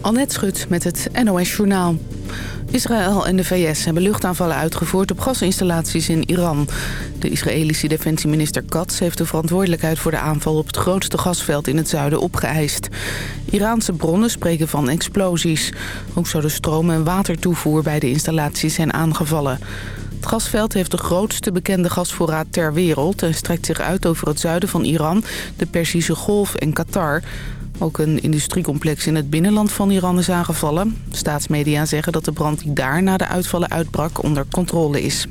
Annette Schut met het NOS Journaal. Israël en de VS hebben luchtaanvallen uitgevoerd op gasinstallaties in Iran. De Israëlische defensieminister Katz heeft de verantwoordelijkheid voor de aanval op het grootste gasveld in het zuiden opgeëist. Iraanse bronnen spreken van explosies. Ook zou de stroom- en watertoevoer bij de installaties zijn aangevallen. Het gasveld heeft de grootste bekende gasvoorraad ter wereld... en strekt zich uit over het zuiden van Iran, de Perzische Golf en Qatar... Ook een industriecomplex in het binnenland van Iran is aangevallen. Staatsmedia zeggen dat de brand die daar na de uitvallen uitbrak onder controle is.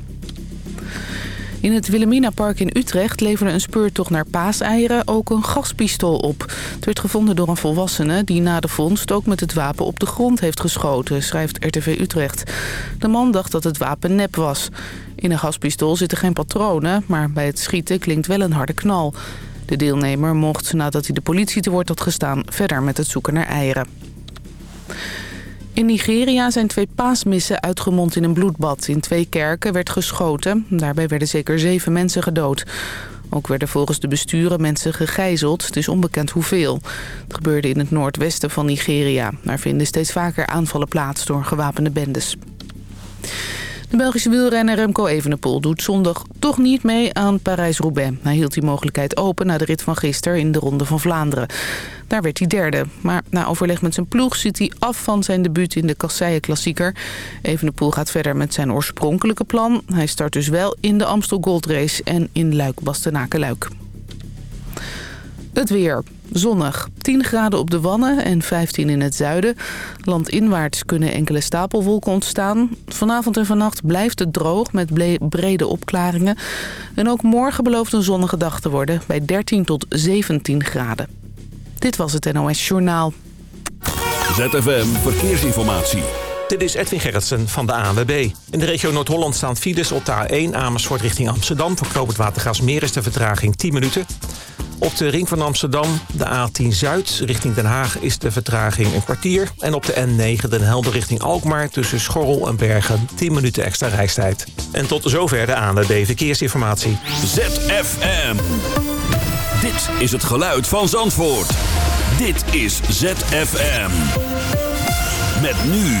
In het Wilhelmina-park in Utrecht leverde een speurtocht naar paaseieren ook een gaspistool op. Het werd gevonden door een volwassene die na de vondst ook met het wapen op de grond heeft geschoten, schrijft RTV Utrecht. De man dacht dat het wapen nep was. In een gaspistool zitten geen patronen, maar bij het schieten klinkt wel een harde knal. De deelnemer mocht, nadat hij de politie te woord had gestaan, verder met het zoeken naar eieren. In Nigeria zijn twee paasmissen uitgemond in een bloedbad. In twee kerken werd geschoten. Daarbij werden zeker zeven mensen gedood. Ook werden volgens de besturen mensen gegijzeld. Het is onbekend hoeveel. Het gebeurde in het noordwesten van Nigeria. Daar vinden steeds vaker aanvallen plaats door gewapende bendes. De Belgische wielrenner Remco Evenepoel doet zondag toch niet mee aan Parijs-Roubaix. Hij hield die mogelijkheid open na de rit van gisteren in de Ronde van Vlaanderen. Daar werd hij derde. Maar na overleg met zijn ploeg zit hij af van zijn debuut in de Kasseien Klassieker. Evenepoel gaat verder met zijn oorspronkelijke plan. Hij start dus wel in de Amstel Gold Race en in Luik-Bastenaken-Luik. Het weer. Zonnig. 10 graden op de Wannen en 15 in het zuiden. Landinwaarts kunnen enkele stapelwolken ontstaan. Vanavond en vannacht blijft het droog met brede opklaringen. En ook morgen belooft een zonnige dag te worden bij 13 tot 17 graden. Dit was het NOS Journaal. ZFM Verkeersinformatie. Dit is Edwin Gerritsen van de ANWB. In de regio Noord-Holland staan files op de A1 Amersfoort richting Amsterdam. Voor knooppunt Watergasmeer is de vertraging 10 minuten. Op de ring van Amsterdam, de A10 Zuid richting Den Haag... is de vertraging een kwartier. En op de N9 Den Helder richting Alkmaar... tussen Schorrel en Bergen 10 minuten extra reistijd. En tot zover de ANWB Verkeersinformatie. ZFM. Dit is het geluid van Zandvoort. Dit is ZFM. Met nu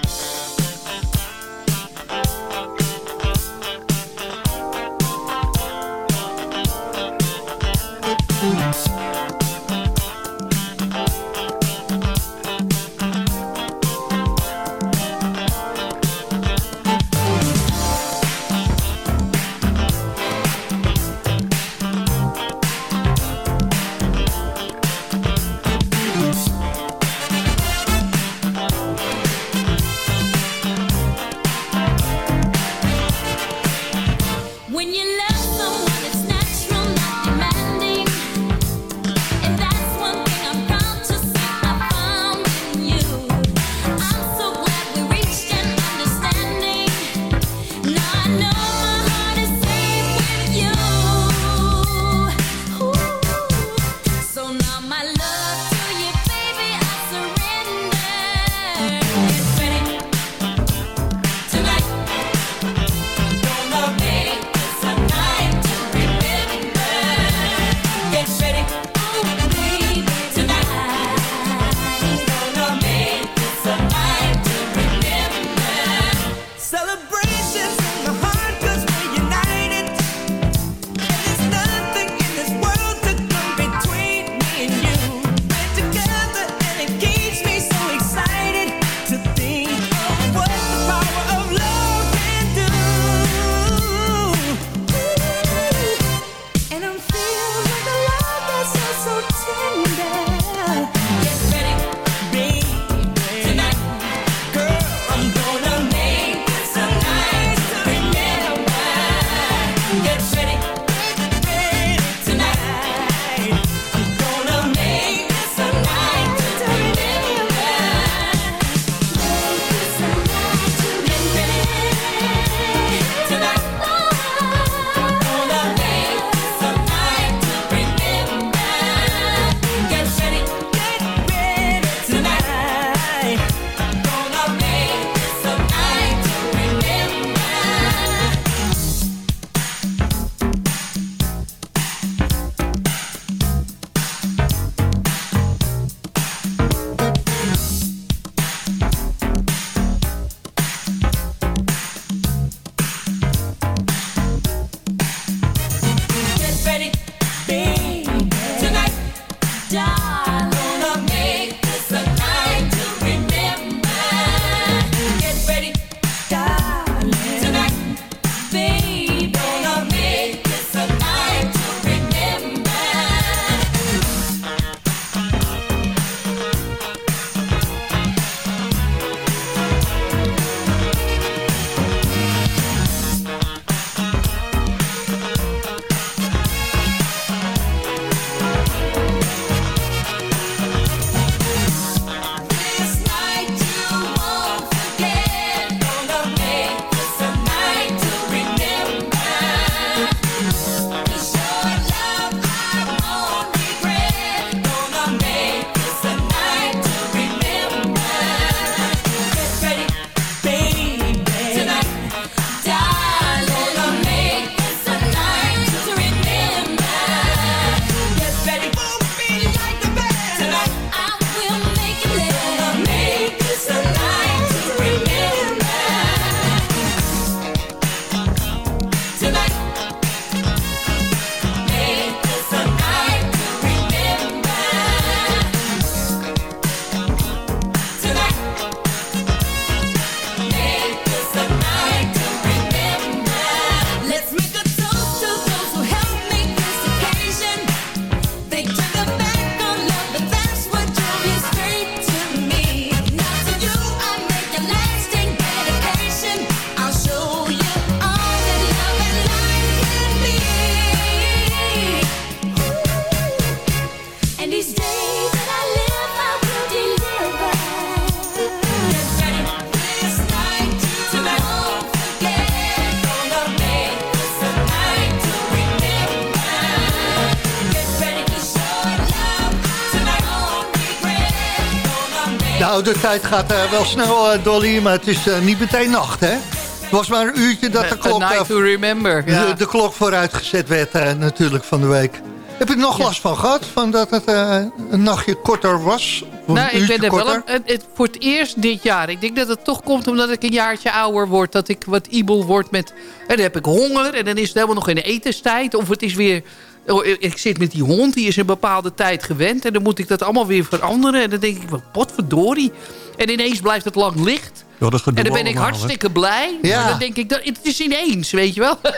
De tijd gaat uh, wel snel, uh, Dolly, maar het is uh, niet meteen nacht, hè? Het was maar een uurtje dat de klok... To remember. Ja. De, klok vooruitgezet werd natuurlijk van de week. Heb je er nog ja. last van gehad? Van dat het een nachtje korter was? Nou, ik ben er wel een, het, voor het eerst dit jaar. Ik denk dat het toch komt omdat ik een jaartje ouder word. Dat ik wat ibel word met... En dan heb ik honger en dan is het helemaal nog in de etenstijd. Of het is weer Oh, ik zit met die hond, die is een bepaalde tijd gewend. En dan moet ik dat allemaal weer veranderen. En dan denk ik, wat potverdorie. En ineens blijft het lang licht. Ja, en dan ben ik hartstikke blij. Ja. Maar dan denk ik, dat, het is ineens, weet je wel.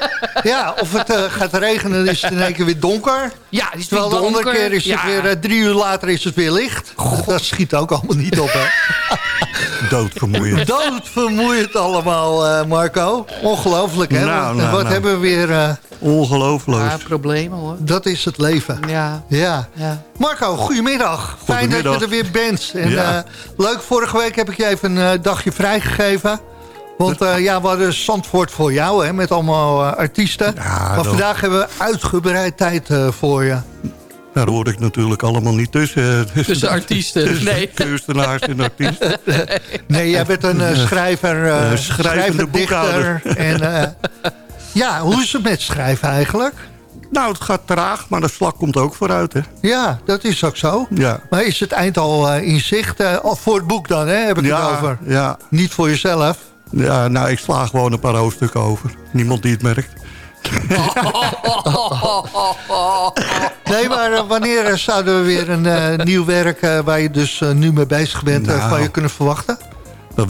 Ja, of het uh, gaat regenen en is het in één keer weer donker. Ja, het is Terwijl weer donker. de andere keer is het weer, uh, drie uur later is het weer licht. God. Dat schiet ook allemaal niet op, hè. Doodvermoeiend. Doodvermoeiend allemaal, uh, Marco. Ongelooflijk, hè. Nou, nou, wat nou. hebben we weer... Ongelooflijk. Ja, problemen hoor. Dat is het leven. Ja. ja. ja. Marco, goedemiddag. Fijn dat je er weer bent. En, ja. uh, leuk, vorige week heb ik je even een uh, dagje vrijgegeven. Want uh, ja, we hadden Zandvoort voor jou, hè, met allemaal artiesten. Ja, maar dat... vandaag hebben we uitgebreid tijd voor je. Daar hoor ik natuurlijk allemaal niet tussen. Tussen, tussen artiesten, tussen nee. Kunstenaars en artiesten. Nee, jij bent een schrijver, schrijver, dichter. En, ja, hoe is het met schrijven eigenlijk? Nou, het gaat traag, maar de slag komt ook vooruit, hè? Ja, dat is ook zo. Ja. Maar is het eind al uh, in zicht? Uh, voor het boek dan, hè? Heb ik ja, het over. Ja. Niet voor jezelf? Ja, nou, ik sla gewoon een paar hoofdstukken over. Niemand die het merkt. nee, maar uh, wanneer zouden we weer een nieuw werk... waar je dus nu mee bezig bent, nou, van je kunnen verwachten?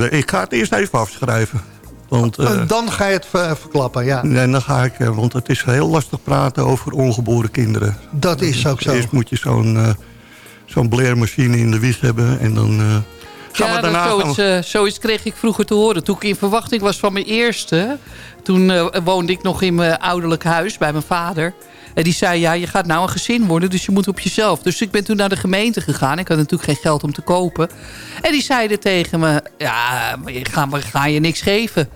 Ik ga het eerst even afschrijven. Want, uh, dan ga je het ver verklappen, ja. Nee, dan ga ik, want het is heel lastig praten over ongeboren kinderen. Dat is ook zo. Eerst moet je zo'n zo'n bleermachine in de wieg hebben en dan... Gaan ja, we daarna zoiets, gaan... zoiets kreeg ik vroeger te horen. Toen ik in verwachting was van mijn eerste... toen woonde ik nog in mijn ouderlijk huis bij mijn vader... En die zei, ja, je gaat nou een gezin worden, dus je moet op jezelf. Dus ik ben toen naar de gemeente gegaan. Ik had natuurlijk geen geld om te kopen. En die zeiden tegen me, ja, ga, ga je niks geven.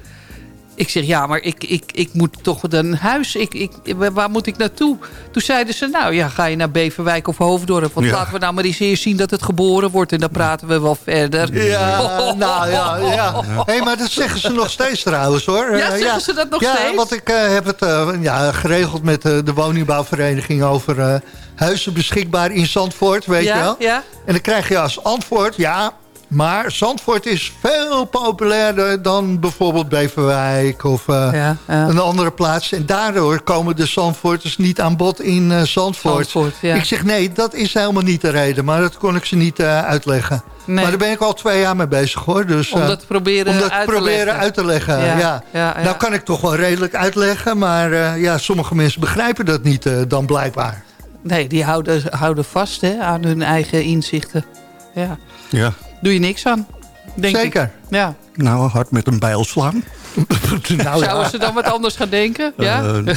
Ik zeg, ja, maar ik, ik, ik moet toch een huis. Ik, ik, waar moet ik naartoe? Toen zeiden ze, nou ja, ga je naar Beverwijk of Hoofddorp. Want Ja. laten we nou maar eens eerst zien dat het geboren wordt. En dan praten we wel verder. Ja, nou ja, ja. Hey, maar dat zeggen ze nog steeds trouwens hoor. Ja, Uh, zeggen ze dat nog ja, steeds? want ik uh, heb het uh, ja, geregeld met uh, de woningbouwvereniging over huizen beschikbaar in Zandvoort, weet Ja, je wel. ja. En dan krijg je als antwoord, ja, maar Zandvoort is veel populairder dan bijvoorbeeld Beverwijk of uh, Ja, ja. een andere plaats. En daardoor komen de Zandvoorters niet aan bod in uh, Zandvoort. Zandvoort, ja. Ik zeg nee, dat is helemaal niet de reden. Maar dat kon ik ze niet uh, uitleggen. Nee. Maar daar ben ik al twee jaar mee bezig hoor. Dus, Om dat te proberen om dat uit te proberen leggen. uit te leggen. Ja, Ja, ja, ja. Nou kan ik toch wel redelijk uitleggen. Maar uh, ja, sommige mensen begrijpen dat niet uh, dan blijkbaar. Nee, die houden, houden vast hè, aan hun eigen inzichten. Ja. Ja, Doe je niks aan. Denk Zeker. Ik. Ja. nou, hard met een bijl slaan. nou, Zouden ja. ze dan wat anders gaan denken? Ja? Uh,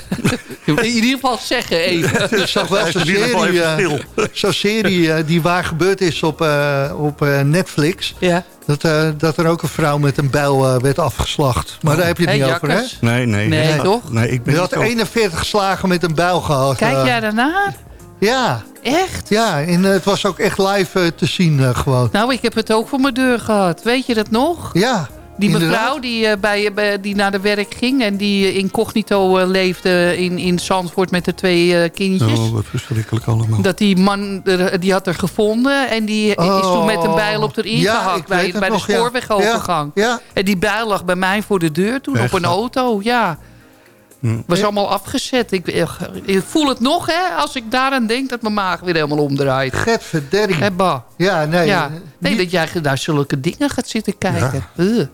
In ieder geval zeggen even. Ik zag wel is zo'n serie, uh, zo'n serie uh, die waar gebeurd is op, uh, op Netflix. Ja. Dat, uh, dat er ook een vrouw met een bijl uh, werd afgeslacht. Maar daar heb je het Hey, niet over, hè? jakkers. nee, nee. Nee, toch? Nee, ik ben Je had zo- 41 slagen met een bijl gehad. Kijk jij daarnaar? Ja, Echt? ja en uh, het was ook echt live uh, te zien uh, gewoon. Nou, ik heb het ook voor mijn deur gehad. Weet je dat nog? Ja, Die inderdaad. mevrouw die, bij, die naar de werk ging... en die incognito leefde in, in Zandvoort met de twee kindjes. Oh, wat verschrikkelijk allemaal. Dat die man, die had er gevonden... en die is toen met een bijl op haar Oh. Ja, ingehakt bij, bij de nog, spoorwegovergang. Ja, ja. En die bijl lag bij mij voor de deur toen op een auto. Ja. Was allemaal afgezet. Ik, ik, voel het nog, hè, als ik daaraan denk... dat mijn maag weer helemaal omdraait. Get Ba? Ja, nee. Ja. Nee, niet- dat jij naar zulke dingen gaat zitten kijken. Uh,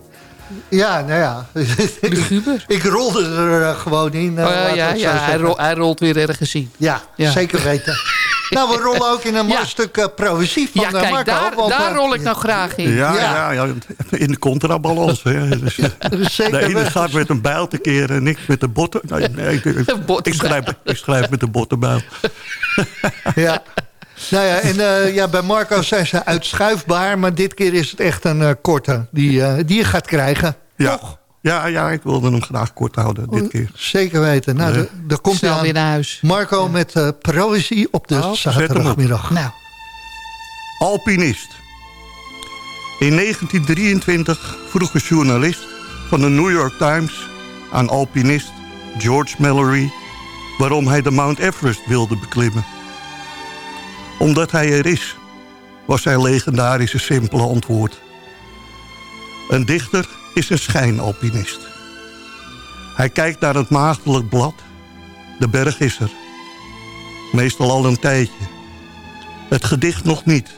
ja, nou ja. luguber. ik rolde er uh, gewoon in. uh, Oh, ja, ja hij, zeggen. rol- hij rolt weer ergens in. Ja, Ja. zeker weten. nou, we rollen ook in een mooi Ja. stuk uh, proëzie van Ja, kijk, Marco. daar, want, daar uh, rol ik nou graag in. Ja, Ja. ja. Ja, in de contrabalans. Hè. Dus, zeker de ene gaat met een bijl te keren en ik met de botten. Nee, nee, ik, schrijf, ik schrijf met de bottenbijl. Ja. Nou ja, en ja, bij Marco zijn ze uitschuifbaar, maar dit keer is het echt een korte die, die je gaat krijgen. Ja. Ja, ja, ik wilde hem graag kort houden dit keer. Zeker weten. Nou, er komt Snel weer naar huis. Marco met uh, proëzie op de oh, zaterdagmiddag. Nou. Alpinist. In 1923 vroeg een journalist van de New York Times aan alpinist George Mallory waarom hij de Mount Everest wilde beklimmen. Omdat hij er is, was zijn legendarische simpele antwoord. Een dichter is een schijnalpinist. Hij kijkt naar het maagdelijk blad. De berg is er. Meestal al een tijdje. Het gedicht nog niet.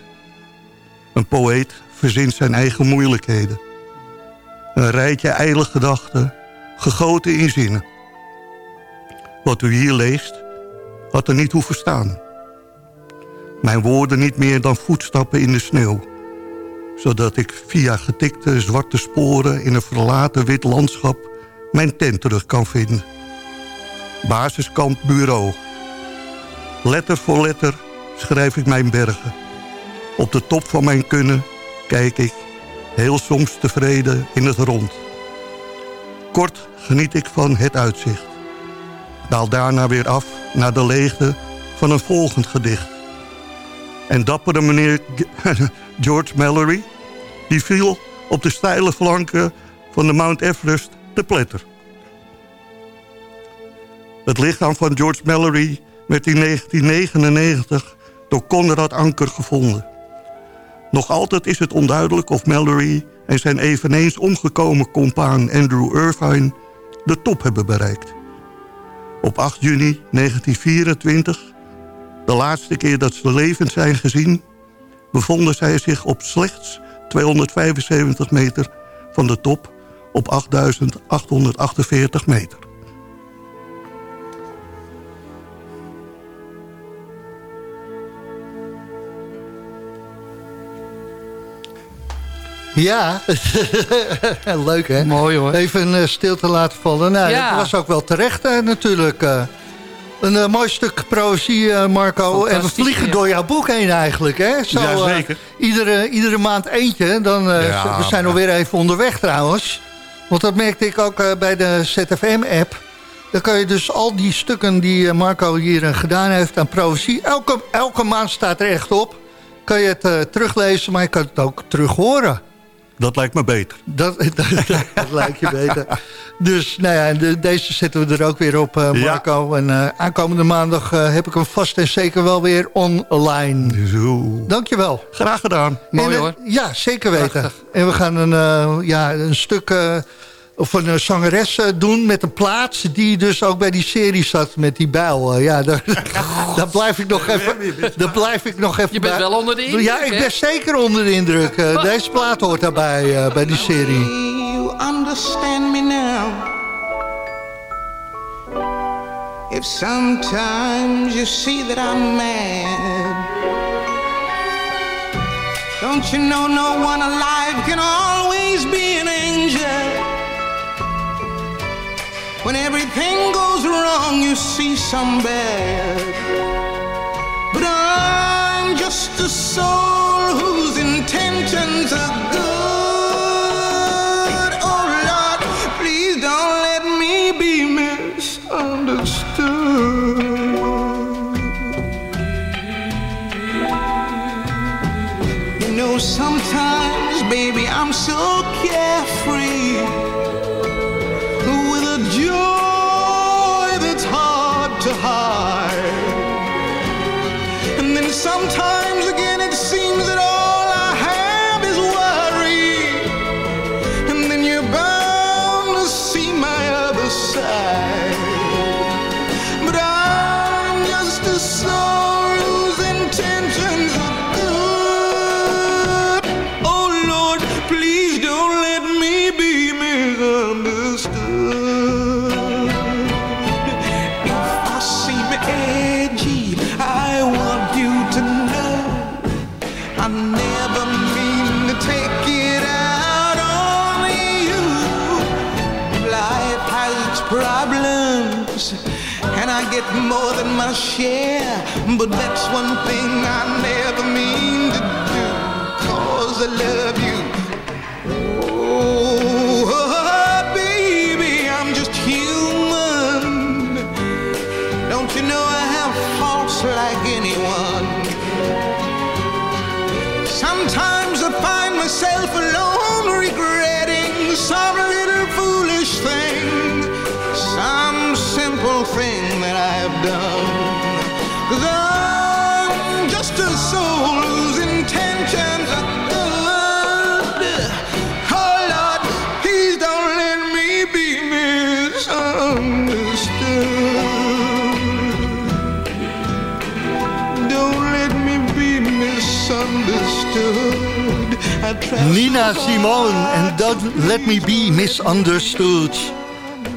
Een poëet verzint zijn eigen moeilijkheden. Een rijtje ijle gedachten, gegoten in zinnen. Wat u hier leest, had er niet hoeven staan. Mijn woorden niet meer dan voetstappen in de sneeuw zodat ik via getikte zwarte sporen in een verlaten wit landschap mijn tent terug kan vinden. Basiskamp Bureau. Letter voor letter schrijf ik mijn bergen. Op de top van mijn kunnen kijk ik, heel soms tevreden, in het rond. Kort geniet ik van het uitzicht. Daal daarna weer af naar de leegte van een volgend gedicht. En dappere meneer George Mallory... die viel op de steile flanken van de Mount Everest te pletter. Het lichaam van George Mallory werd in 1999 door Conrad Anker gevonden. Nog altijd is het onduidelijk of Mallory en zijn eveneens omgekomen compaan Andrew Irvine de top hebben bereikt. Op 8 juni 1924, de laatste keer dat ze levend zijn gezien bevonden zij zich op slechts 275 meter van de top op 8848 meter. Ja, leuk hè? Mooi hoor. Even uh, stil te laten vallen. Nou, ja. dat was ook wel terecht uh, natuurlijk. Een uh, mooi stuk proëzie, uh, Marco. En we vliegen door jouw boek heen eigenlijk. Hè? Zo, ja, zeker. Uh, iedere, iedere maand eentje. Dan, ja, we zijn alweer even onderweg trouwens. Want dat merkte ik ook bij de ZFM-app. Dan kan je dus al die stukken die Marco hier gedaan heeft aan proëzie... Elke, elke maand staat er echt op. Kan je het teruglezen, maar je kan het ook terug horen. Dat lijkt me beter. Dat, dat, lijkt je beter. Dus nou ja, de, deze zetten we er ook weer op, uh, Marco. En uh, aankomende maandag uh, heb ik hem vast en zeker wel weer online. Zo. Dankjewel. Graag gedaan. Mooi hoor. Ja, zeker weten. Prachtig. En we gaan een, ja, een stuk of een zangeres uh, doen met een plaats die dus ook bij die serie zat met die bijl. Uh, ja, daar, daar, blijf ik nog even, daar blijf ik nog even Je bent wel onder de indruk, Ja, ik ben zeker onder de indruk. Uh, deze plaat hoort daarbij, bij die serie. You understand me now If sometimes you see that I'm mad Don't you know no one alive can always be When everything goes wrong, you see some bad. But I'm just a soul whose intentions are good. Oh Lord, please don't let me be misunderstood. You know, sometimes, baby, I'm so you. Life has its problems, and I get more than my share. But that's one thing I never mean to do, cause I love you. Nina Simone en Don't Let Me Be Misunderstood.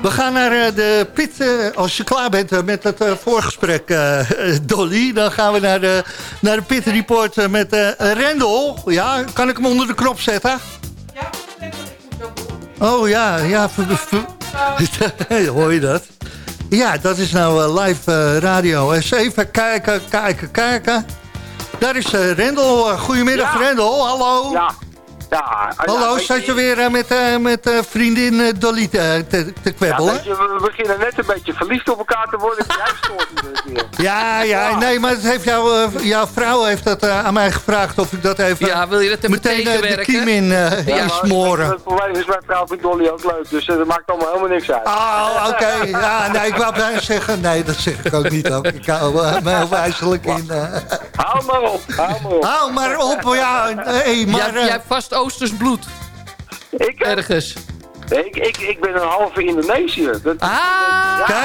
We gaan naar eh, de pit. eh, als je klaar bent eh, met het eh, voorgesprek, Dolly... dan gaan we naar de, naar de pit report met eh Rendel. Ja, kan ik hem onder de knop zetten? Oh ja, ja. ver- ver- Hoor je dat? Ja, dat is nou live radio. Eens even kijken, kijken, kijken. Daar is eh, Rendel. Goedemiddag, Ja. Rendel. Hallo. Ja. Ja, Hallo, ja, zat je weer eh, met, eh, met eh, vriendin eh, Dolly te, te, Ja, kwebbelen? we beginnen net een beetje verliefd op elkaar te worden. Jij stoort dus weer. Ja, ja, nee, maar het heeft jou, eh, jouw vrouw heeft dat eh, aan mij gevraagd of ik dat even Ja, wil je dat meteen de kiem in, eh Ja, smoren. Het probleem is, mijn vrouw vindt Dolly ook leuk. Dus dat maakt allemaal helemaal niks uit. Oh, oké. Ja, nee, ik wou bijna zeggen... Nee, dat zeg ik ook niet ook. Ik hou uh, me heel in. Hou maar op, hou maar op. Hou maar op, ja. Hey, maar, jij, jij hebt vast Oosters bloed. Ik, eh, Ik, ik, ik ben een halve Indonesiër. Dat, Ah, Kijk.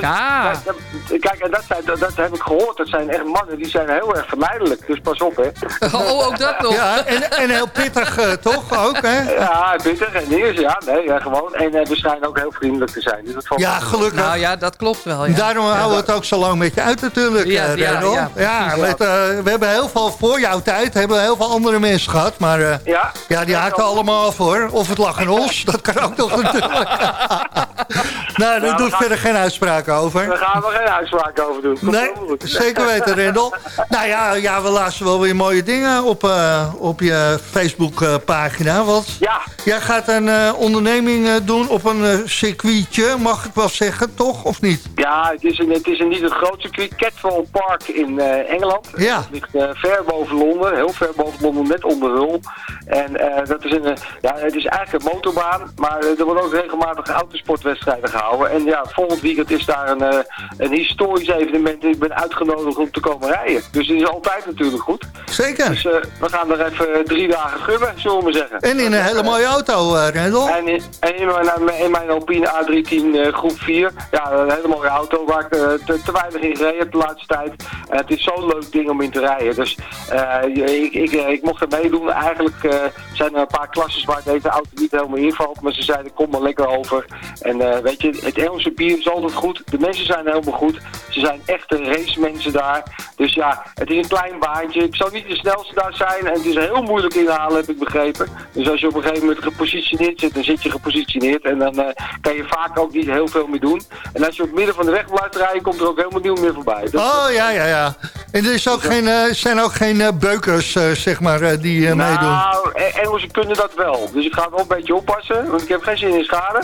kijk. ah. Kijk, dat- Kijk, en dat, zijn, dat, dat heb ik gehoord. Dat zijn echt mannen, die zijn heel erg verleidelijk. Dus pas op, hè. Oh, ook dat nog. ja, en, en heel pittig eh, toch ook, hè? Ja, bitter en ja. Nee, ja, gewoon. En eh, we schijnen ook heel vriendelijk te zijn. Dus dat valt Ja, gelukkig. Nou ja, dat klopt wel. Ja. Daarom houden we het ook zo lang met je uit natuurlijk, Ja, eh, ja, ja, Ja, met, we hebben heel veel voor jouw tijd, hebben we heel veel andere mensen gehad. Maar eh, Ja, ja, die haakten allemaal af hoor. Of het lag aan ons, dat kan ook nog natuurlijk. nou, daar we doe ik gaan- verder geen uitspraken over. daar gaan we geen uitspraak over doen. Komt Nee, zeker weten, Rendel. Nou ja, ja, we lazen wel weer mooie dingen op, eh, op je Facebook-pagina. Want Ja, jij gaat een eh, onderneming eh, doen op een eh, circuitje, mag ik wel zeggen, toch? Of niet? Ja, het is, een, het is een niet het groot circuit. Catwall Park in eh, Engeland. Ja. Het ligt eh, ver boven Londen, heel ver boven Londen, net onder Hull. En eh, dat is een, eh, ja, het is eigenlijk een motorbaan, maar eh, er worden ook regelmatig autosportwedstrijden gehouden. En ja, volgend weekend is daar een, eh, een historisch evenement en ik ben uitgenodigd om te komen rijden. Dus het is altijd natuurlijk goed. Zeker. Dus eh, we gaan er even drie dagen gummen, zullen we maar zeggen. En in een hele mooie auto, eh, Rendel. En in, en in mijn, in mijn Alpine A310 eh, groep 4, ja, een hele mooie auto waar ik eh, te, te weinig in gereden heb de laatste tijd. Het is zo'n leuk ding om in te rijden. Dus eh, ik, ik, eh, ik mocht er meedoen. Eigenlijk eh, zijn er een paar klasses waar deze auto niet helemaal invalt. Maar ze zeiden, kom maar lekker over. En eh, weet je, het Engelse bier is altijd goed. De mensen zijn helemaal goed. Ze zijn echte racemensen daar. Dus ja, het is een klein baantje. Ik zou niet de snelste daar zijn. En het is heel moeilijk inhalen, heb ik begrepen. Dus als je op een gegeven moment gepositioneerd zit, dan zit je gepositioneerd. En dan eh, kan je vaak ook niet heel veel meer doen. En als je op het midden van de weg blijft rijden, komt er ook helemaal nieuw meer voorbij. Oh, ja, ja, ja. En er is ook geen, eh, zijn ook geen eh, beukers, zeg maar, die meedoen. Nou, E- Engelsen kunnen dat wel. Dus ik ga wel een beetje oppassen, want ik heb geen zin in schade.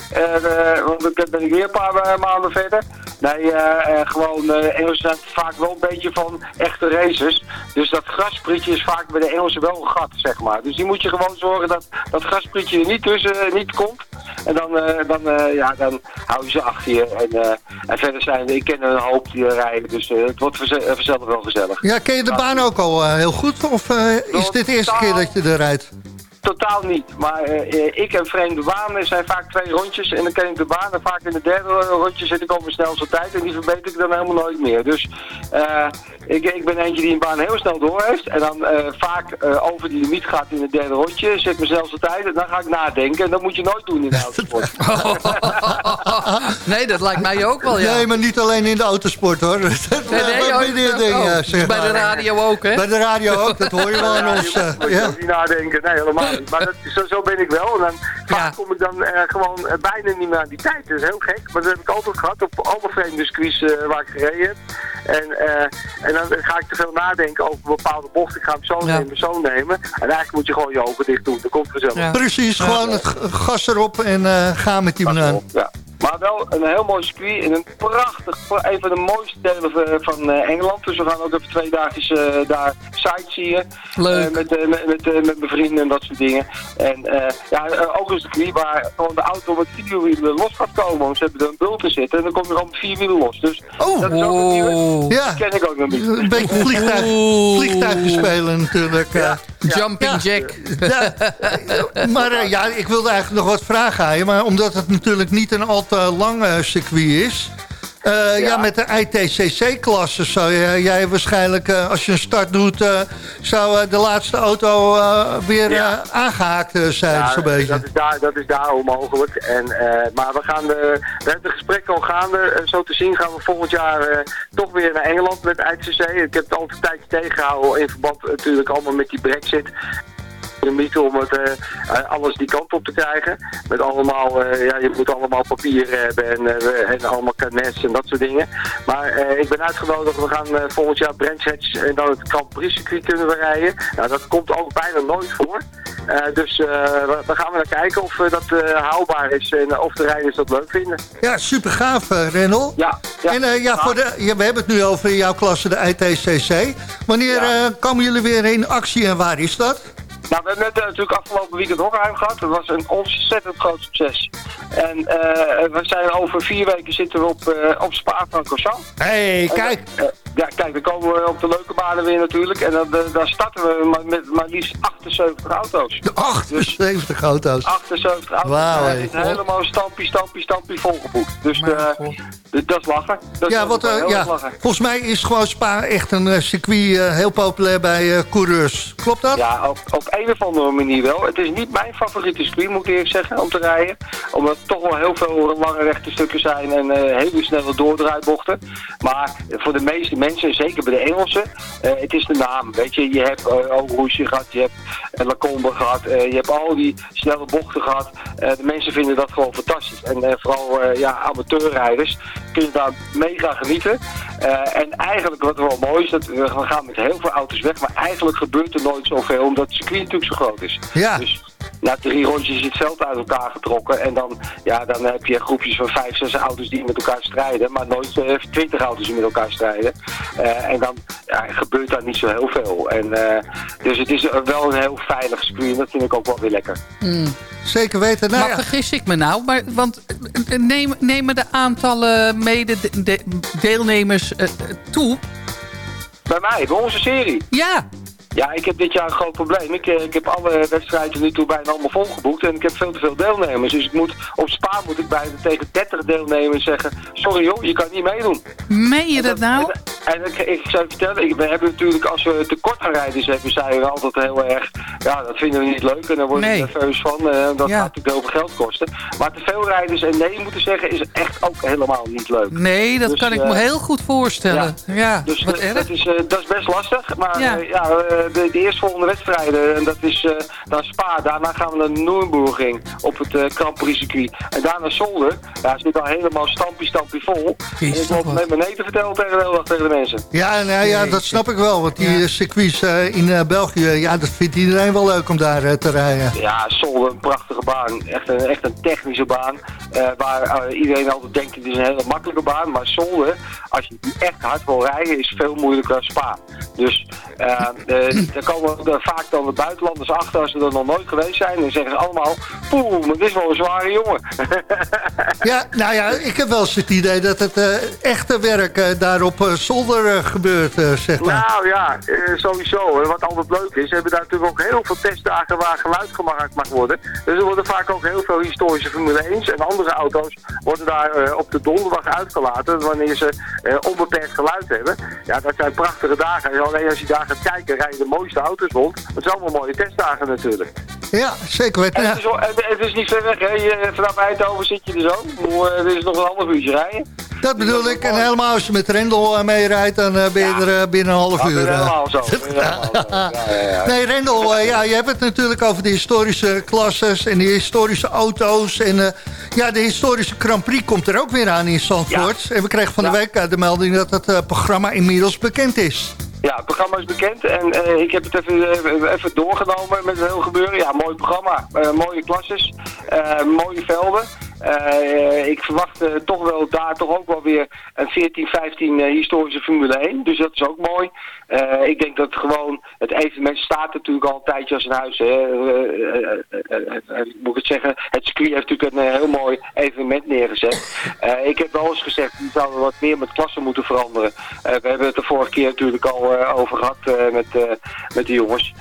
Want dan ben weer een paar eh, maanden verder. Nee, eh, eh, gewoon, Engelsen zijn vaak wel een beetje van echte racers. Dus dat grasprietje is vaak bij de Engelsen wel een gat, zeg maar. Dus die moet je gewoon zorgen dat dat grasprietje er niet tussen niet komt. En dan, dan, ja, dan hou je ze achter je. En, en verder zijn, ik ken een hoop die rijden, dus het wordt vanze- vanzelf wel gezellig. Ja, ken je de baan ook al heel goed? Of is dit de eerste keer dat je er rijdt? Totaal niet. Maar eh, eh, ik en vreemde banen zijn vaak twee rondjes. En dan ken ik de baan. En vaak in de derde rondje zit ik op mijn snelste tijd. En die verbeter ik dan helemaal nooit meer. Dus eh, ik, ik ben eentje die een baan heel snel door heeft. En dan eh, vaak eh, over die limiet gaat in het derde rondje. Zet mijn snelste tijd. En dan ga ik nadenken. En dat moet je nooit doen in de autosport. nee, dat lijkt mij ook wel, ja. Nee, maar niet alleen in de autosport, hoor. Dat Nee, nee, bij oh, meerdere oh, dingen, oh, zeg bij de radio ook, hè? Bij de radio ook, dat hoor je wel aan ons. je eh, moet ja. ook niet nadenken. Nee, helemaal maar dat, zo, zo ben ik wel. En dan Ja. vaak kom ik dan eh, gewoon eh, bijna niet meer aan die tijd. Dat is heel gek, maar dat heb ik altijd gehad op alle vreemde circuits eh, waar ik gereden heb. En, eh, en dan ga ik te veel nadenken over bepaalde bochten. Ik ga hem zo Ja. nemen, zo nemen. En eigenlijk moet je gewoon je ogen dicht doen. Dat komt vanzelf. Ja. Precies, gewoon het gas erop en eh ga met die banaan. Ja. Maar wel een heel mooi circuit en een prachtig, een van de mooiste delen van, van eh, Engeland. Dus we gaan ook even twee dagjes eh, daar sightseeën. Leuk. Eh, met, eh, met, met, eh, met mijn vrienden en dat soort dingen. En eh, ja, eh, ook een circuit waar gewoon de auto met vier wielen los gaat komen. Want ze hebben er een bult te zitten en dan komt er gewoon met vier wielen los. Dus Oh, dat is ook een nieuwe. Ja. Die ken ik ook nog niet. Een beetje vliegtuig, Oeh. vliegtuigje spelen natuurlijk. eh. Jumping Ja. Jack. Ja, maar eh, ja, ik wilde eigenlijk nog wat vragen aan je. Maar omdat het natuurlijk niet een al te lang circuit is... eh, ja. Ja. met de ITCC-klasse zou jij waarschijnlijk, eh, als je een start doet... eh, zou de laatste auto weer Ja. eh, aangehaakt eh, zijn, Ja, zo'n beetje. Dat is, daar, dat is daar onmogelijk. En, maar we gaan de, we hebben de gesprekken al gaande. En zo te zien gaan we volgend jaar toch weer naar Engeland met ICC. Ik heb het altijd een tijdje tegengehouden in verband natuurlijk allemaal met die brexit. Om het, eh, alles die kant op te krijgen. Met allemaal, eh, ja, je moet allemaal papier hebben en, eh, en allemaal carnets en dat soort dingen. Maar ik ben uitgenodigd, we gaan volgend jaar Brands Hatch en dan het Grand Prix circuit kunnen we rijden. Nou, dat komt ook bijna nooit voor. Dus we, we gaan we naar kijken of dat haalbaar is en of de rijders dat leuk vinden. Ja, super gaaf, Renel. Ja, ja. En ja, voor de, ja, we hebben het nu over jouw klasse, de ITCC. Wanneer Ja. komen jullie weer in actie en waar is dat? Nou, we hebben net eh, natuurlijk afgelopen weekend Hockenheim gehad. Dat was een ontzettend groot succes. En eh, we zijn over vier weken zitten we op, eh op Spa-Francorchamps. hey, kijk. Ja, kijk, dan komen we op de leuke banen weer natuurlijk. En dan, eh, daar starten we maar met maar liefst 78 auto's. De 78 auto's. 78 auto's. Wauw, het is helemaal stampie, stampie, stampie volgeboekt. Dus eh, dat is lachen. Dat Ja, eh, heel ja, lachen. volgens mij is gewoon Spa echt een eh, circuit eh, heel populair bij eh, coureurs. Klopt dat? Ja, op, op een of andere manier wel. Het is niet mijn favoriete circuit, moet ik eerlijk zeggen, om te rijden. Omdat er toch wel heel veel lange rechte stukken zijn en eh, hele snelle doordraaibochten. Maar voor de meeste mensen, zeker bij de Engelsen, eh, het is de naam. Weet je, je hebt uh, gehad, je hebt uh, Lacombe gehad, eh, je hebt al die snelle bochten gehad. Eh, de mensen vinden dat gewoon fantastisch. En eh, vooral eh, ja, amateurrijders kunnen daar mega genieten. Eh, en eigenlijk wat wel mooi is, dat we we gaan met heel veel auto's weg, maar eigenlijk gebeurt er nooit zoveel, omdat het circuit natuurlijk zo groot is. Ja. Dus na drie rondjes is het veld uit elkaar getrokken. En dan, ja, dan heb je groepjes van vijf, zes auto's die met elkaar strijden. Maar nooit eh, twintig auto's die met elkaar strijden. Eh, en dan ja, gebeurt daar niet zo heel veel. En, eh, dus het is wel een heel veilig circuit. Dat vind ik ook wel weer lekker. Zeker weten. Nou maar ja, vergis ik me nou? Maar, want neem, nemen de aantallen mede-deelnemers eh, toe? Bij mij, bij onze serie. Ja, Ja, ik heb dit jaar een groot probleem. Ik, eh, ik heb alle wedstrijden nu toe bijna allemaal volgeboekt en ik heb veel te veel deelnemers. Dus ik moet, op Spa moet ik bijna tegen 30 deelnemers zeggen, sorry joh, je kan niet meedoen. meen je dat nou? En, en ik, ik zou vertellen, ik, we hebben natuurlijk, als we tekort aan rijders hebben, zijn we altijd heel erg, ja, dat vinden we niet leuk en daar worden Nee. we nerveus van. eh, dat Ja. gaat natuurlijk heel veel geld kosten. Maar te veel rijders en nee moeten zeggen is echt ook helemaal niet leuk. Nee, dat Dus, kan ik eh, me heel goed voorstellen. Ja, Dus wat eh, erg. dat, is, eh, dat is best lastig. Maar Ja. eh, de, de eerstvolgende wedstrijden, en dat is eh naar Spa. Daarna gaan we naar Nürburgring op het eh Grand Prix circuit. En daarna Zolder. Ja, zit al helemaal stampie, stampie vol. En ik loop met mijn eten vertellen tegen de hele dag tegen de mensen. ja, nou, ja, dat snap ik wel. Want die Ja. eh, circuits eh, in eh, België, ja, dat vindt iedereen wel leuk om daar te rijden. Ja, Zolder, een prachtige baan. Echt een, echt een technische baan. eh, waar iedereen altijd denkt, het is een hele makkelijke baan. Maar Zolder, als je echt hard wil rijden, is veel moeilijker dan Spa. Dus eh, daar komen er vaak dan de buitenlanders achter als ze er nog nooit geweest zijn. En zeggen ze allemaal, poeh, maar dit is wel een zware jongen. Ja, nou ja, ik heb wel eens het idee dat het eh, echte werk eh, daar op zolder gebeurt, zeg maar. Nou ja, sowieso. En wat altijd leuk is, hebben daar natuurlijk ook heel veel testdagen waar geluid gemaakt mag worden. Dus er worden vaak ook heel veel historische Formule 1's en andere auto's worden daar op de donderdag uitgelaten wanneer ze onbeperkt geluid hebben. Ja, dat zijn prachtige dagen. En alleen als je daar gaat kijken, rijden de mooiste auto's rond. Dat zijn allemaal mooie testdagen natuurlijk. Ja, zeker weten. En Ja. het, is, het, het is niet ver weg, hè. Vanaf Eindhoven zit je er zo. Hoe, eh, Er is nog een half uurtje rijden. Dat bedoel ik. En helemaal als je met Rendel uh, meerijdt, dan uh, ben je er binnen een half uur. helemaal zo. nee, Rendel, ja, je hebt het natuurlijk over de historische klasses en de historische auto's. En ja, de historische Grand Prix komt er ook weer aan in Zandvoort. En we kregen van de week de melding dat het programma inmiddels bekend is. Ja, het programma is bekend en uh, ik heb het even, even doorgenomen met het hele gebeuren. Ja, mooi programma, uh, mooie klasses, uh, mooie velden. Uh, ik verwacht uh, toch wel daar toch ook wel weer een 14, 15 uh, historische Formule 1. Dus dat is ook mooi. ik denk dat gewoon het evenement staat natuurlijk al een tijdje als een huis. Hè. moet ik het zeggen, het circuit heeft natuurlijk een heel mooi evenement neergezet. ik heb wel eens gezegd, die zouden wat meer met klassen moeten veranderen. we hebben het de vorige keer natuurlijk al over gehad met, met de jongens.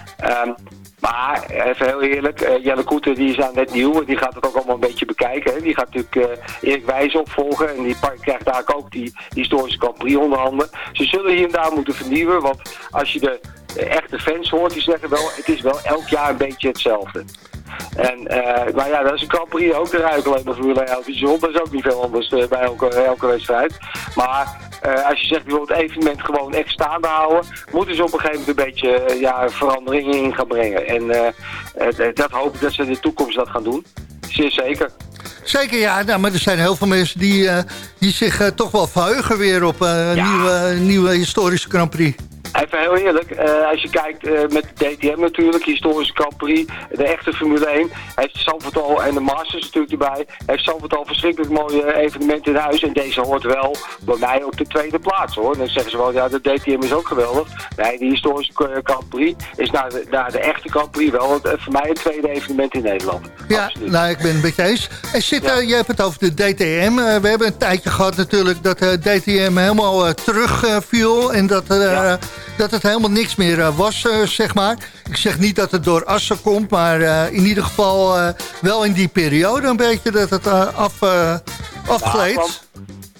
Maar even heel eerlijk, uh, Jelle Koeten die is aan net nieuw en die gaat het ook allemaal een beetje bekijken. Hè. Die gaat natuurlijk uh, Erik Wijs opvolgen en die krijgt daar ook die, historische Prix onder handen. Ze zullen hier en daar moeten vernieuwen, want als je de echte fans hoort, die zeggen wel, het is wel elk jaar een beetje hetzelfde. En, uh, maar ja, dat is een Grand Prix ook eruit alleen maar Formule 1 rond. Dat is ook niet veel anders uh, bij elke, elke wedstrijd. Maar uh, als je zegt, je wilt het evenement gewoon echt staande houden, moeten ze op een gegeven moment een beetje ja, veranderingen in gaan brengen. En dat hoop ik dat ze in de toekomst dat gaan doen. Zeer zeker. Zeker, ja. Nou, maar er zijn heel veel mensen die, die zich toch wel verheugen weer op een ja. nieuwe, nieuwe historische Grand Prix. Even heel eerlijk, uh, als je kijkt uh, met de DTM natuurlijk, historische Grand Prix, de echte Formule 1, heeft Zandvoort al, en de Masters natuurlijk erbij, heeft Zandvoort al verschrikkelijk mooie evenementen in huis. En deze hoort wel bij mij op de tweede plaats hoor. Dan zeggen ze wel, ja de DTM is ook geweldig. Nee, die historische Grand Prix is naar de, naar de echte Grand Prix wel voor mij het tweede evenement in Nederland. Ja, Absoluut. nou ik ben het met je eens. En zit, ja. uh, je hebt het over de DTM. we hebben een tijdje gehad natuurlijk dat de DTM helemaal terugviel en dat... Ja dat het helemaal niks meer uh, was, uh, zeg maar. Ik zeg niet dat het door Assen komt, maar uh, in ieder geval wel in die periode een beetje dat het af, afgleed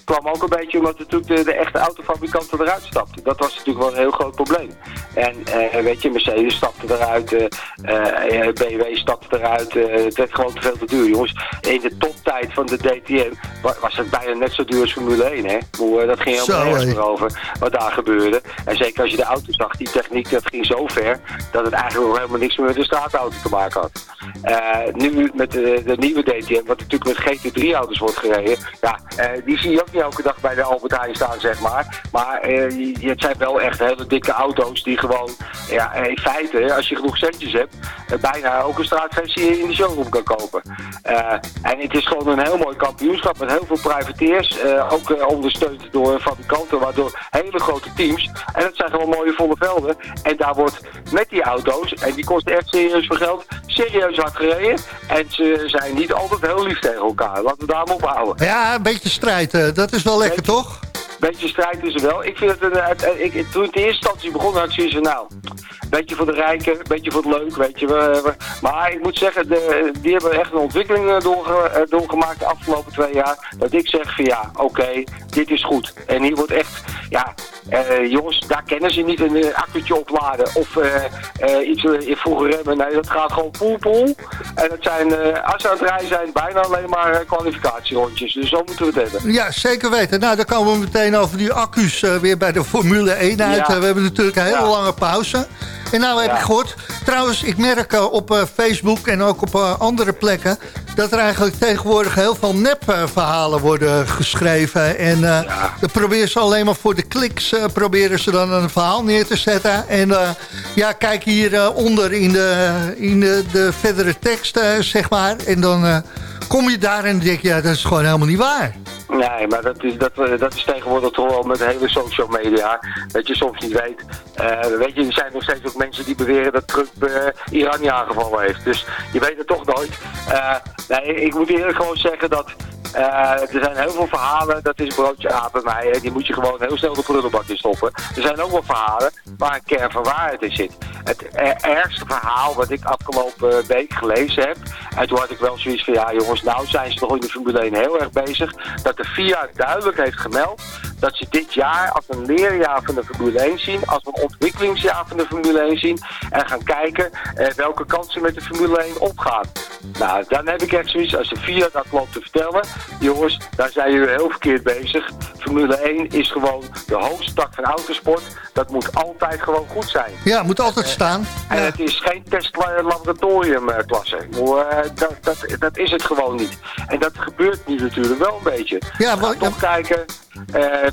kwam ook een beetje omdat natuurlijk de, de echte autofabrikanten eruit stapten. Dat was natuurlijk wel een heel groot probleem. En uh, weet je, Mercedes stapte eruit, uh, uh, BMW stapte eruit. het werd gewoon te veel te duur, jongens. In de toptijd van de DTM was het bijna net zo duur als Formule 1, hè. dat ging helemaal nergens meer over wat daar gebeurde. En zeker als je de auto zag, die techniek, dat ging zo ver... dat het eigenlijk nog helemaal niks meer met de straatauto te maken had. nu met de, de, nieuwe DTM, wat natuurlijk met GT3-auto's wordt gereden... ja, die zie je ook elke dag bij de Albert Heijn staan, zeg maar. Maar het zijn wel echt hele dikke auto's die gewoon, ja, in feite, als je genoeg centjes hebt, uh, bijna ook een straatversie in de showroom kan kopen. Uh, en het is gewoon een heel mooi kampioenschap met heel veel privateers, ook ondersteund door fabrikanten, waardoor hele grote teams. En dat zijn gewoon mooie volle velden. En daar wordt met die auto's, en die kosten echt serieus veel geld, serieus hard gereden. En ze zijn niet altijd heel lief tegen elkaar. Laten we daar maar op houden. Ja, een beetje strijd, is wel lekker, toch? beetje strijd is er wel. Ik vind het, een, het, ik, toen het in eerste instantie begon, had ik zoiets van, nou, beetje voor de rijken, beetje voor het leuk, weet je. We, maar ik moet zeggen, de, die hebben echt een ontwikkeling eh, doorge, eh, doorgemaakt de afgelopen twee jaar. Dat ik zeg van ja, oké, dit is goed. En hier wordt echt, ja, uh, jongens, daar kennen ze niet een uh, accu'tje opladen of uh, iets in vroeger remmen. Nee, dat gaat gewoon poel poel. En het zijn, als ze aan het rijden zijn, bijna alleen maar kwalificatierondjes. Dus zo moeten we het hebben. Ja, zeker weten. Nou, dan komen we meteen over die accu's weer bij de Formule 1 uit. we hebben natuurlijk een hele ja. lange pauze. En nou heb ja. ik gehoord, trouwens, ik merk uh, op uh, Facebook en ook op uh, andere plekken... dat er eigenlijk tegenwoordig heel veel nepverhalen worden geschreven. En ja. dan proberen ze alleen maar voor de kliks... proberen ze dan een verhaal neer te zetten. En ja, kijk hieronder in, de, in de, de verdere tekst, zeg maar. En dan kom je daar en denk je, ja, dat is gewoon helemaal niet waar. Nee, maar dat is, dat, dat is tegenwoordig toch wel met de hele social media. Dat je soms niet weet. Uh, weet je, er zijn nog steeds ook mensen die beweren dat Trump uh, Iran niet aangevallen heeft. Dus je weet het toch nooit. Nee, ik moet eerlijk gewoon zeggen dat er zijn heel veel verhalen, dat is broodje aap bij mij. Die moet je gewoon heel snel de prullenbak in stoppen. Er zijn ook wel verhalen waar een kern van waarheid in zit. Het ergste verhaal wat ik afgelopen week gelezen heb... en toen had ik wel zoiets van, ja jongens, nou zijn ze toch in de Formule 1 heel erg bezig... dat de FIA duidelijk heeft gemeld dat ze dit jaar als een leerjaar van de Formule 1 zien, als een ontwikkelingsjaar van de Formule 1 zien en gaan kijken eh, welke kansen met de Formule 1 opgaan. Nou, dan heb ik echt zoiets, als de VIA dat loopt te vertellen, jongens, daar zijn jullie heel verkeerd bezig. Formule 1 is gewoon de hoogste tak van autosport. Dat moet altijd gewoon goed zijn. Ja, moet altijd staan. En Ja. het is geen testlaboratoriumklasse. Uh, dat, dat, dat is het gewoon niet. En dat gebeurt nu natuurlijk wel een beetje. Ja, we gaan toch kijken, eh,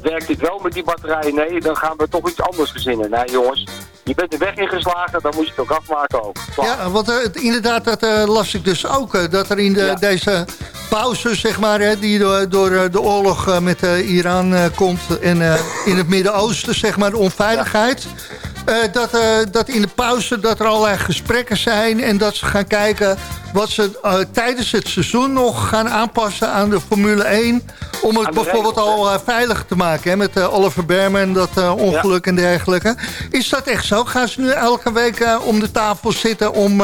werkt dit wel met die batterijen? Nee, dan gaan we toch iets anders verzinnen. Nee jongens, je bent de weg ingeslagen, dan moet je het ook afmaken ook. Klaar. Ja, want eh, inderdaad, dat eh, las ik dus ook. eh, dat er in de, Ja. deze pauze, zeg maar, hè, die door, door eh, de oorlog eh, met eh, Iran eh, komt... en eh, in het Midden-Oosten, zeg maar, de onveiligheid... eh, dat, eh, dat in de pauze dat er allerlei gesprekken zijn... en dat ze gaan kijken wat ze eh, tijdens het seizoen nog gaan aanpassen aan de Formule 1... om het bijvoorbeeld al veiliger te maken, hè, met Oliver Berman, dat ongeluk en dergelijke. Is dat echt zo? Gaan ze nu elke week om de tafel zitten om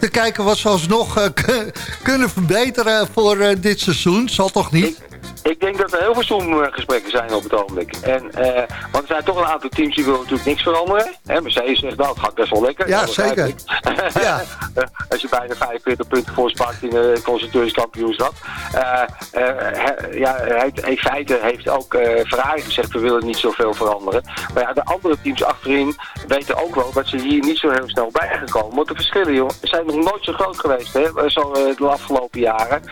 te kijken wat ze alsnog kunnen verbeteren voor dit seizoen? Zal toch niet? Ik denk dat er heel veel Zoom-gesprekken zijn op het ogenblik. En, eh, want er zijn toch een aantal teams die willen natuurlijk niks veranderen. Hè, Mercedes zegt, nou, het gaat best wel lekker. Ja, begrijp zeker. ik. Ja. Eh, Als je bijna 45 punten voorspakt in de constructeurskampioenschap. Eh, eh, he- ja, hij- in feite heeft ook Ferrari gezegd, we willen niet zoveel veranderen. Maar ja, de andere teams achterin weten ook wel dat ze hier niet zo heel snel bij gekomen. Want de verschillen, joh, zijn nog nooit zo groot geweest, hè, zo de afgelopen jaren.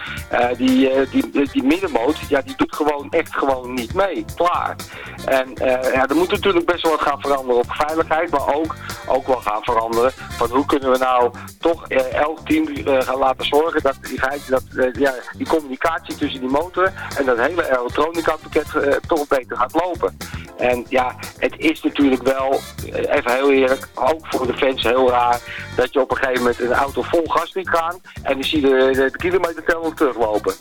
Die, eh, die, die middenmoot, ja, die doet gewoon echt gewoon niet mee. Klaar. En eh, ja, er moet natuurlijk best wel wat gaan veranderen op veiligheid, maar ook, ook wel gaan veranderen van hoe kunnen we nou toch eh, elk team eh, gaan laten zorgen dat feite dat, ja, die communicatie tussen die motor en dat hele elektronica pakket toch beter gaat lopen. En ja, het is natuurlijk wel, even heel eerlijk, ook voor de fans heel raar dat je op een gegeven moment een auto vol gas liet gaan en dan zie je de, de, kilometerteller teruglopen.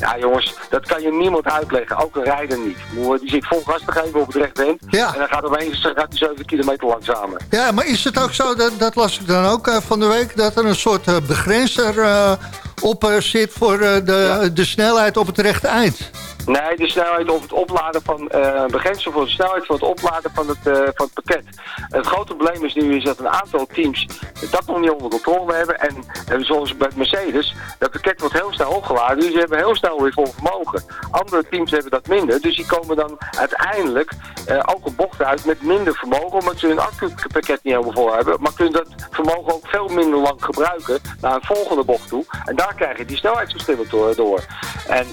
Ja jongens, dat kan je niemand uitleggen, ook een rijder niet. Die zit vol gas te geven op het rechte end Ja. en dan gaat opeens gaat hij 7 kilometer langzamer. Ja, maar is het ook zo, dat, dat las ik dan ook eh, van de week... dat er een soort eh, begrenzer eh, op zit voor de, de snelheid op het rechte eind? Nee, de snelheid of het opladen van eh begrensing voor de snelheid van het opladen van het, eh, van het pakket. Het grote probleem is nu is dat een aantal teams dat nog niet onder controle hebben. En, zoals bij Mercedes, dat pakket wordt heel snel opgeladen. Dus die hebben heel snel weer vol vermogen. Andere teams hebben dat minder. Dus die komen dan uiteindelijk eh, ook een bocht uit met minder vermogen. Omdat ze hun accupakket niet helemaal vol hebben. Maar kunnen dat vermogen ook veel minder lang gebruiken naar een volgende bocht toe. En daar krijg je die snelheidsverschillen door. En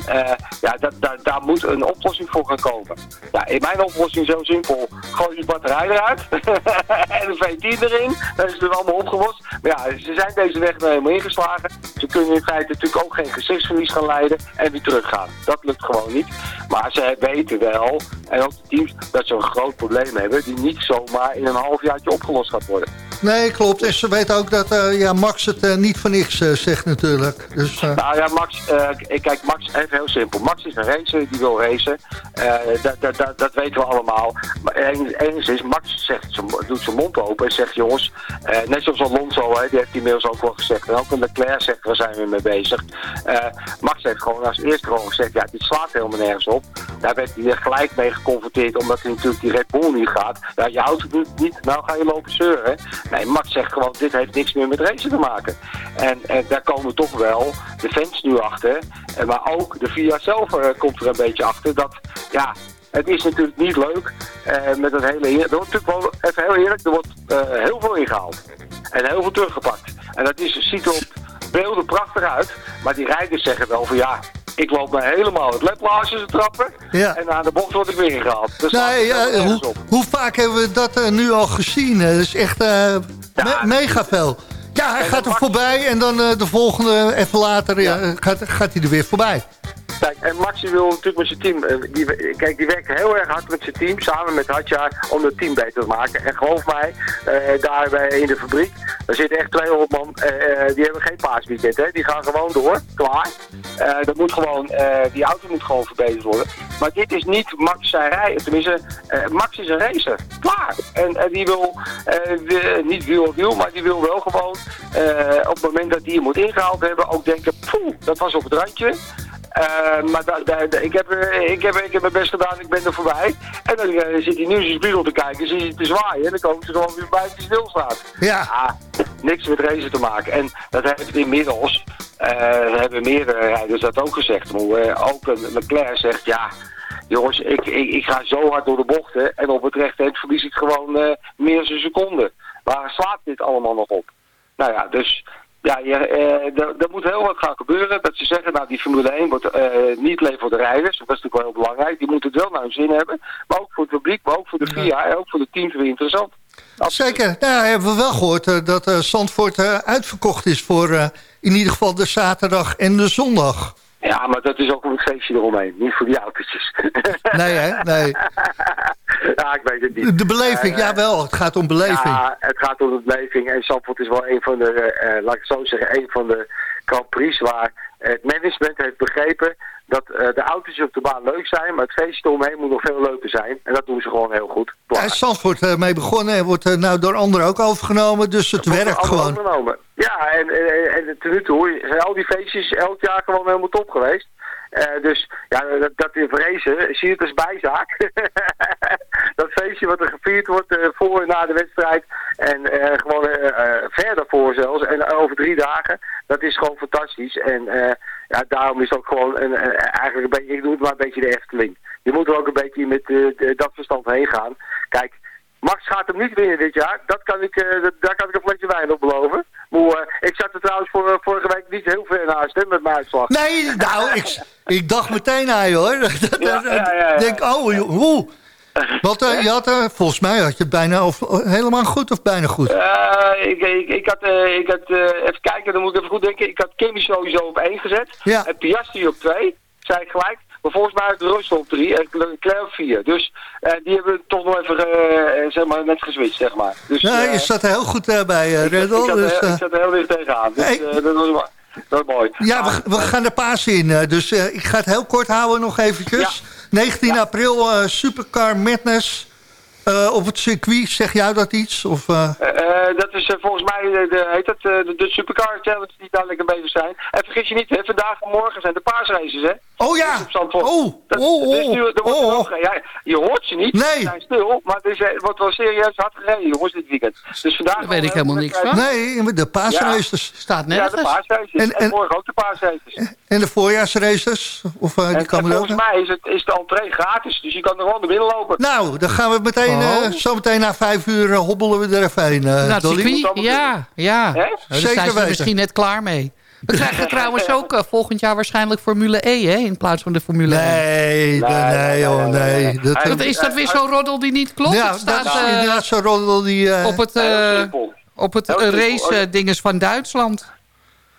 ja, dat, daar, daar moet een oplossing voor gaan komen. Ja, in mijn oplossing zo simpel. Gooi die batterij eruit en een V10 erin. Dan is het allemaal opgelost. Maar ja, ze zijn deze weg nou helemaal ingeslagen. Ze kunnen in feite natuurlijk ook geen gezichtsverlies gaan leiden en weer teruggaan. Dat lukt gewoon niet. Maar ze weten wel, en ook de teams, dat ze een groot probleem hebben die niet zomaar in een halfjaartje opgelost gaat worden. Nee, klopt. En ze weten ook dat eh, ja, Max het eh, niet voor niks eh, zegt natuurlijk. Dus, Nou ja, Max, kijk, Max, even heel simpel. Max is een racer, die wil racen. Dat, dat, dat, dat weten we allemaal. Maar enigszins is, Max zegt, doet zijn mond open en zegt, jongens, net zoals Alonso, hè, die heeft inmiddels ook wel gezegd. En ook een Leclerc zegt, waar zijn we mee bezig? Max heeft gewoon als eerste gewoon gezegd, ja, dit slaat helemaal nergens op. Daar werd hij er gelijk mee geconfronteerd, omdat hij natuurlijk die Red Bull niet gaat. Ja, je houdt het niet, nou ga je lopen zeuren. Nee, Max zegt gewoon, dit heeft niks meer met racen te maken. En, daar komen toch wel de fans nu achter. Maar ook de VIA zelf eh, komt er een beetje achter. Dat, ja, het is natuurlijk niet leuk eh, met dat hele... Er wordt natuurlijk wel, even heel eerlijk, er wordt eh, heel veel ingehaald. En heel veel teruggepakt. En dat is, ziet er op beelden prachtig uit. Maar die rijders zeggen wel van ja... Ik loop me helemaal het leplaasje te trappen. Ja. En aan de bocht word ik weer ingehaald. Dus nee, ja, hoe, hoe vaak hebben we dat eh, nu al gezien? hè? Dat is echt eh, me- mega veel. Ja, hij gaat er voorbij en dan eh, de volgende, even later, ja. Ja. gaat, gaat hij er weer voorbij. Kijk, en Maxi wil natuurlijk met zijn team. eh, Die, kijk, die werkt heel erg hard met zijn team, samen met Hadja, om het team beter te maken. En geloof mij, eh, daar bij, in de fabriek, daar zitten echt 200 man, eh, die hebben geen paasweekend, hè. Die gaan gewoon door, klaar. Dat moet gewoon, die auto moet gewoon verbeterd worden. Maar dit is niet Max zijn rij, tenminste, Max is een racer, klaar. En die wil, wi- niet wiel op wiel, maar die wil wel gewoon, op het moment dat die hem moet ingehaald hebben, ook denken, poeh, dat was op het randje. Eh, maar da, da, da- ik, heb, eh, ik, heb, ik heb mijn best gedaan, ik ben er voorbij. En dan eh, zit hij nu in zijn spiegel te kijken, zit hij te zwaaien. En dan komen ze gewoon weer bij die stilstaat. Ja. Ah, niks met racen te maken. En dat heeft inmiddels, eh hebben meerdere rijders dat ook gezegd. Maar, ook een Leclerc zegt, ja, jongens, ik, ik, ik ga zo hard door de bochten. En op het rechte eind verlies ik gewoon meer dan een seconde. Waar slaat dit allemaal nog op? Nou ja, dus ja, eh, er, moet heel wat gaan gebeuren. Dat ze zeggen, nou die Formule 1 wordt eh, niet alleen voor de rijders. Dat is natuurlijk wel heel belangrijk. Die moeten het wel naar hun zin hebben. Maar ook voor het publiek, maar ook voor de FIA en ook voor de teams weer interessant. Zeker. Nou, hebben we wel gehoord eh, dat eh, Zandvoort uitverkocht is voor in ieder geval de zaterdag en de zondag. Ja, maar dat is ook een feestje eromheen. Niet voor die autootjes. Nee, hè? Nee. ja, ik weet het niet. De beleving, Eh, jawel. Het gaat om beleving. Ja, het gaat om de beleving. En Zandvoort is wel een van de, eh, eh, laat ik het zo zeggen, een van de Grand Prix waar het management heeft begrepen dat eh, de auto's op de baan leuk zijn, maar het feestje eromheen moet nog veel leuker zijn. En dat doen ze gewoon heel goed. Daar is Zandvoort eh, mee begonnen en wordt eh, nou door anderen ook overgenomen. Dus het werkt gewoon. overgenomen. Ja, en, en, en tot nu toe zijn al die feestjes elk jaar gewoon helemaal top geweest. Eh, dus ja, dat, dat in vrezen, zie je het als bijzaak. dat feestje wat er gevierd wordt eh, voor en na de wedstrijd. En eh, gewoon eh, eh, ver daarvoor zelfs. En over drie dagen. Dat is gewoon fantastisch. En ja, daarom is ook gewoon een, eigenlijk een beetje, ik noem het maar een beetje de Efteling. Je moet er ook een beetje met dat verstand heen gaan. Kijk, Max gaat hem niet winnen dit jaar. Dat kan ik, eh, dat- daar kan ik een flesje wijn op beloven. Maar, eh, ik zat er trouwens voor, eh, vorige week niet heel ver naast hè, met mijn uitslag. Nee, nou, ik, ik dacht meteen aan je hoor. Dat- Ja, dat- ja, ja, ja. denk, oh, hoe? Want eh, je had, eh, volgens mij had je het bijna of, helemaal goed of bijna goed. Eh, ik, ik, ik had, eh, ik had eh, even kijken, dan moet ik even goed denken. Ik had Kimmy sowieso op 1 gezet. Ja. En Piastri op 2, zei ik gelijk. Maar volgens mij Russell op 3 en Leclerc op 4. Dus eh, die hebben we toch nog even eh, zeg maar, net geswitcht, zeg maar. Dus, Ja, je zat er heel goed bij, eh, ik, Dus, ik zat er heel dicht tegenaan. Dus Hey. dat, was, dat mooi. ja, we, we gaan de paas in. dus ik ga het heel kort houden nog eventjes. 19 april, Supercar Madness. op het circuit, zeg jij dat iets? Of, dat is volgens mij de, heet dat, de, de Supercar Challenge die daar lekker bezig zijn. En vergis je niet, hè, vandaag en morgen zijn de paasraces, hè? Oh ja! op Zandvoort. Oh, Dat- oh, oh, nu, er wordt oh, oh. Ja, je hoort ze niet, Nee. ze zijn stil, maar het, is, het wordt wel serieus hard gereden, jongens, dit weekend. Dus vandaag Daar weet ik helemaal niks van. Nee, de paasraces. Staat Ja, de nergens. paasraces. En- En, en- morgen ook de paasraces. En de voorjaarsraces? Of, eh, die En, en komen er ook volgens mij is, het, is de entree gratis, dus je kan er gewoon naar binnen lopen. Nou, dan gaan we meteen, Oh. eh, zo meteen na vijf uur eh, hobbelen we er even heen. het Dolly. circuit, ja, ja. Hè? Nou, Daar Zeker zijn ze weten. misschien net klaar mee. We krijgen trouwens ook eh, volgend jaar waarschijnlijk Formule E, hè, in plaats van de Formule 1. Nee, nee, nee, joh, nee. Dat, Dat, is dat weer zo'n roddel die niet klopt? ja, staat dat is eh, inderdaad zo'n roddel die... eh, op het, op het Heel eh, simpel. race eh, dinges van Duitsland.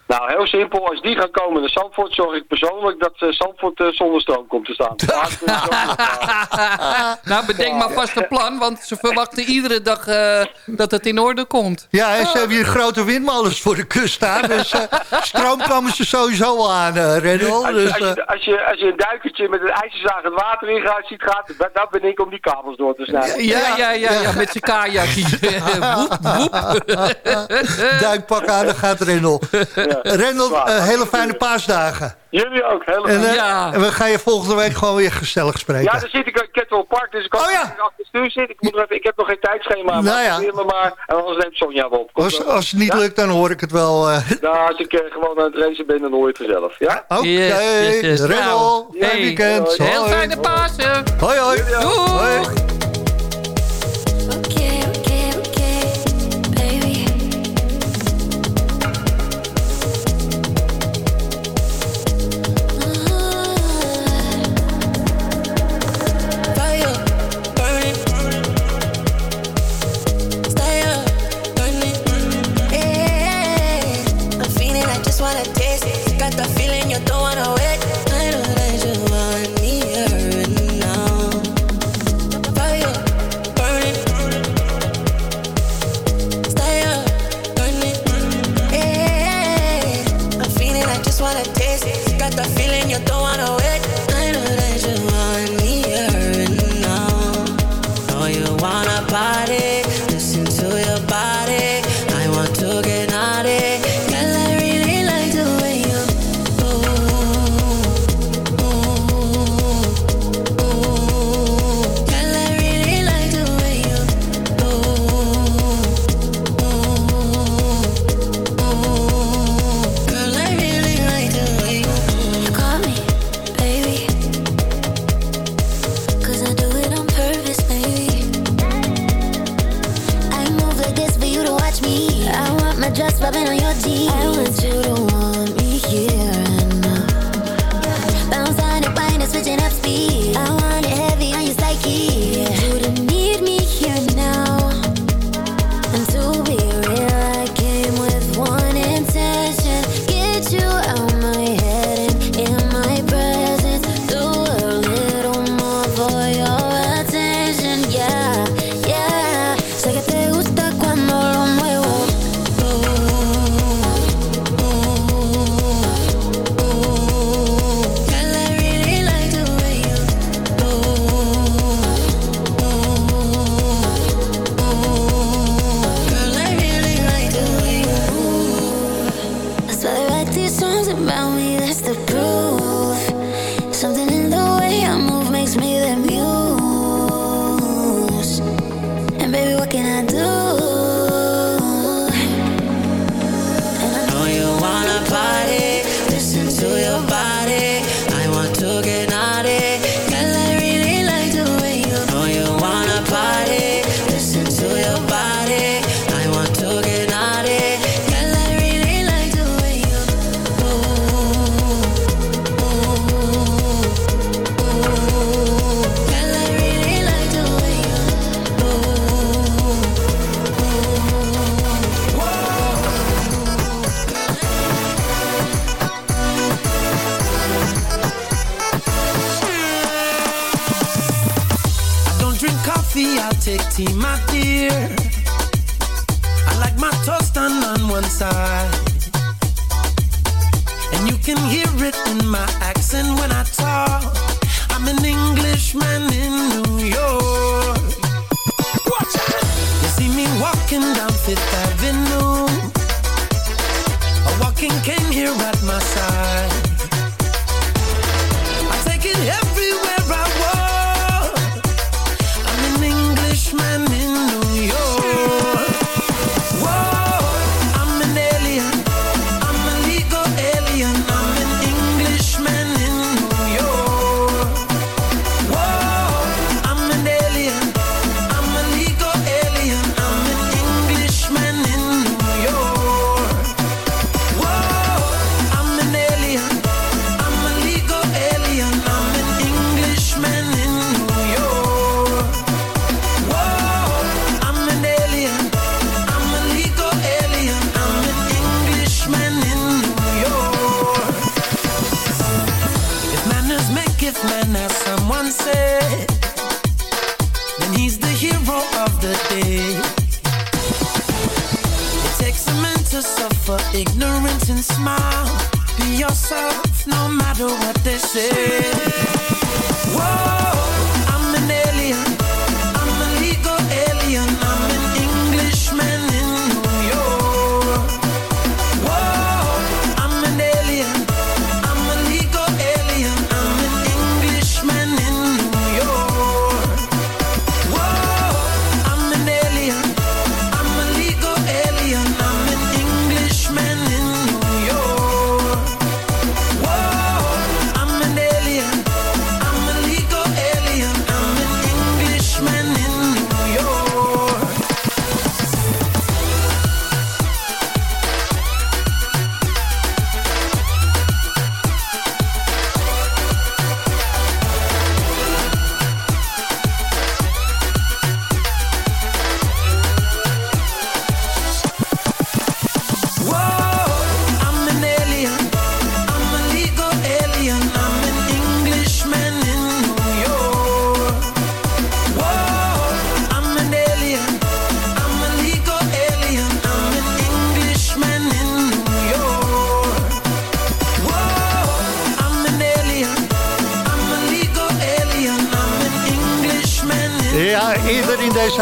Nou, heel simpel. Als die gaan komen naar Zandvoort, zorg ik persoonlijk dat eh, Zandvoort eh, zonder stroom komt te staan. Nou, bedenk maar vast een plan, want ze verwachten iedere dag eh, dat het in orde komt. ja, en ze hebben hier grote windmolens voor de kust staan. Dus eh, stroom komen ze sowieso wel aan, eh Rendel. Als Dus, je, als, je, als, je, als je een duikertje met een ijzerzaag het water in gaat, ziet gaat, dat, dat ben ik om die kabels door te snijden. Ja, ja, ja, ja, met zijn kajakje. woep, woep. duikpak aan, dan gaat Rendel. Rendel, zwaar. eh, hele fijne paasdagen. Jullie ook, helemaal. En, eh, Ja. en we gaan je volgende week gewoon weer gezellig spreken. ja, dan zit ik in Kettle Park, dus ik hoop Oh, ja. achter het stuur zit. Ik, moet nog even, ik heb nog geen tijdschema, maar Nou ja. me maar. En anders neemt Sonja wel op. Komt Als, wel. als het niet Ja? lukt, dan hoor ik het wel. eh. Nou, als ik eh, gewoon aan het racen ben, dan hoor je het vanzelf. Ja? Oké, Yes, yes, yes. Rendel, fijn hey. weekend. Heel fijne Pasen. Hoi, hoi. Doei. parede.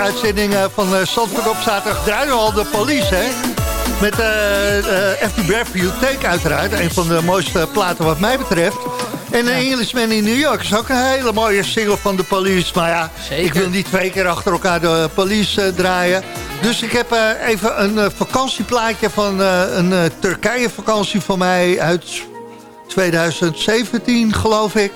uitzending van eh, Zandvoort op zaterdag draaien al de police, hè? Met uh, uh, FB Take uiteraard. Een van de mooiste platen wat mij betreft. En een Englishman in New York is ook een hele mooie single van de police. Maar ja, ik wil niet twee keer achter elkaar de police eh, draaien. Dus ik heb eh, even een vakantieplaatje van een Turkije vakantie van mij uit 2017 geloof ik.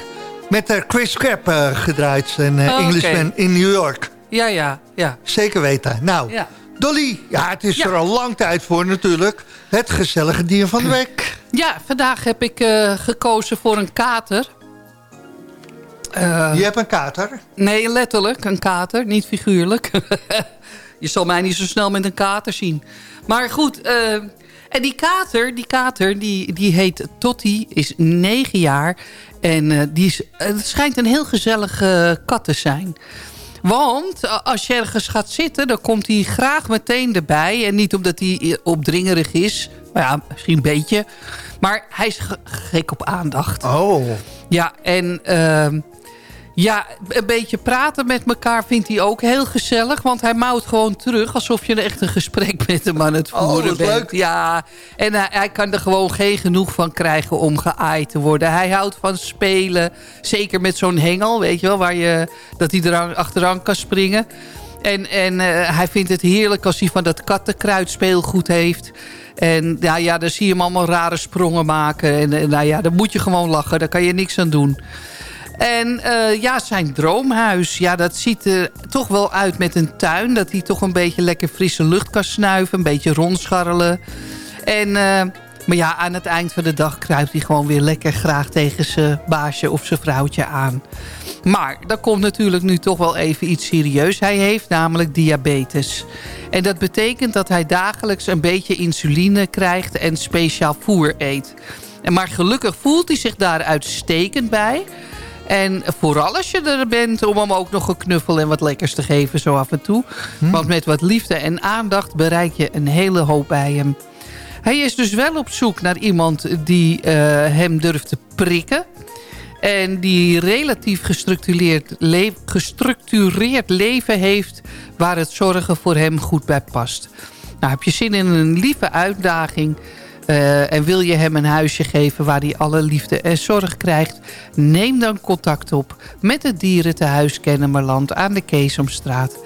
Met Chris Crapp gedraaid, een oh, Englishman in New York. Ja, ja ja. Zeker weten. Nou, ja. Dolly, ja, het is er al lang tijd voor natuurlijk. Het gezellige dier van de week. Ja, vandaag heb ik eh, gekozen voor een kater. Eh, Je hebt een kater? Nee, letterlijk een kater, niet figuurlijk. Je zal mij niet zo snel met een kater zien. Maar goed, eh, en die kater, die, kater die, die heet Totti, is negen jaar. En die is, het schijnt een heel gezellige kat te zijn. Want als je ergens gaat zitten, dan komt hij graag meteen erbij. En niet omdat hij opdringerig is. Nou ja, misschien een beetje. Maar hij is gek op aandacht. Oh. Ja, en... Uh, ja, een beetje praten met elkaar vindt hij ook heel gezellig. Want hij mouwt gewoon terug alsof je echt een gesprek met hem aan het oh, voeren oh, bent. Leuk. Ja, en hij, hij, kan er gewoon geen genoeg van krijgen om geaaid te worden. Hij houdt van spelen. Zeker met zo'n hengel, weet je wel. Waar je, dat hij er achteraan kan springen. En, en uh, hij vindt het heerlijk als hij van dat kattenkruid speelgoed heeft. En ja, ja, dan zie je hem allemaal rare sprongen maken. En, en nou ja, dan moet je gewoon lachen. Daar kan je niks aan doen. En uh, ja, zijn droomhuis. Ja, dat ziet er toch wel uit met een tuin. Dat hij toch een beetje lekker frisse lucht kan snuiven. Een beetje rondscharrelen. En, uh, maar ja, aan het eind van de dag kruipt hij gewoon weer lekker graag tegen zijn baasje of zijn vrouwtje aan. Maar er komt natuurlijk nu toch wel even iets serieus. Hij heeft namelijk diabetes. En dat betekent dat hij dagelijks een beetje insuline krijgt en speciaal voer eet. En maar gelukkig voelt hij zich daar uitstekend bij... En vooral als je er bent om hem ook nog een knuffel en wat lekkers te geven zo af en toe. Hm. Want met wat liefde en aandacht bereik je een hele hoop bij hem. Hij is dus wel op zoek naar iemand die uh, hem durft te prikken. En die relatief gestructureerd, le gestructureerd leven heeft... waar het zorgen voor hem goed bij past. Nou, heb je zin in een lieve uitdaging... Uh, en wil je hem een huisje geven waar hij alle liefde en zorg krijgt... neem dan contact op met het dierentehuis Kennemerland aan de Keesomstraat.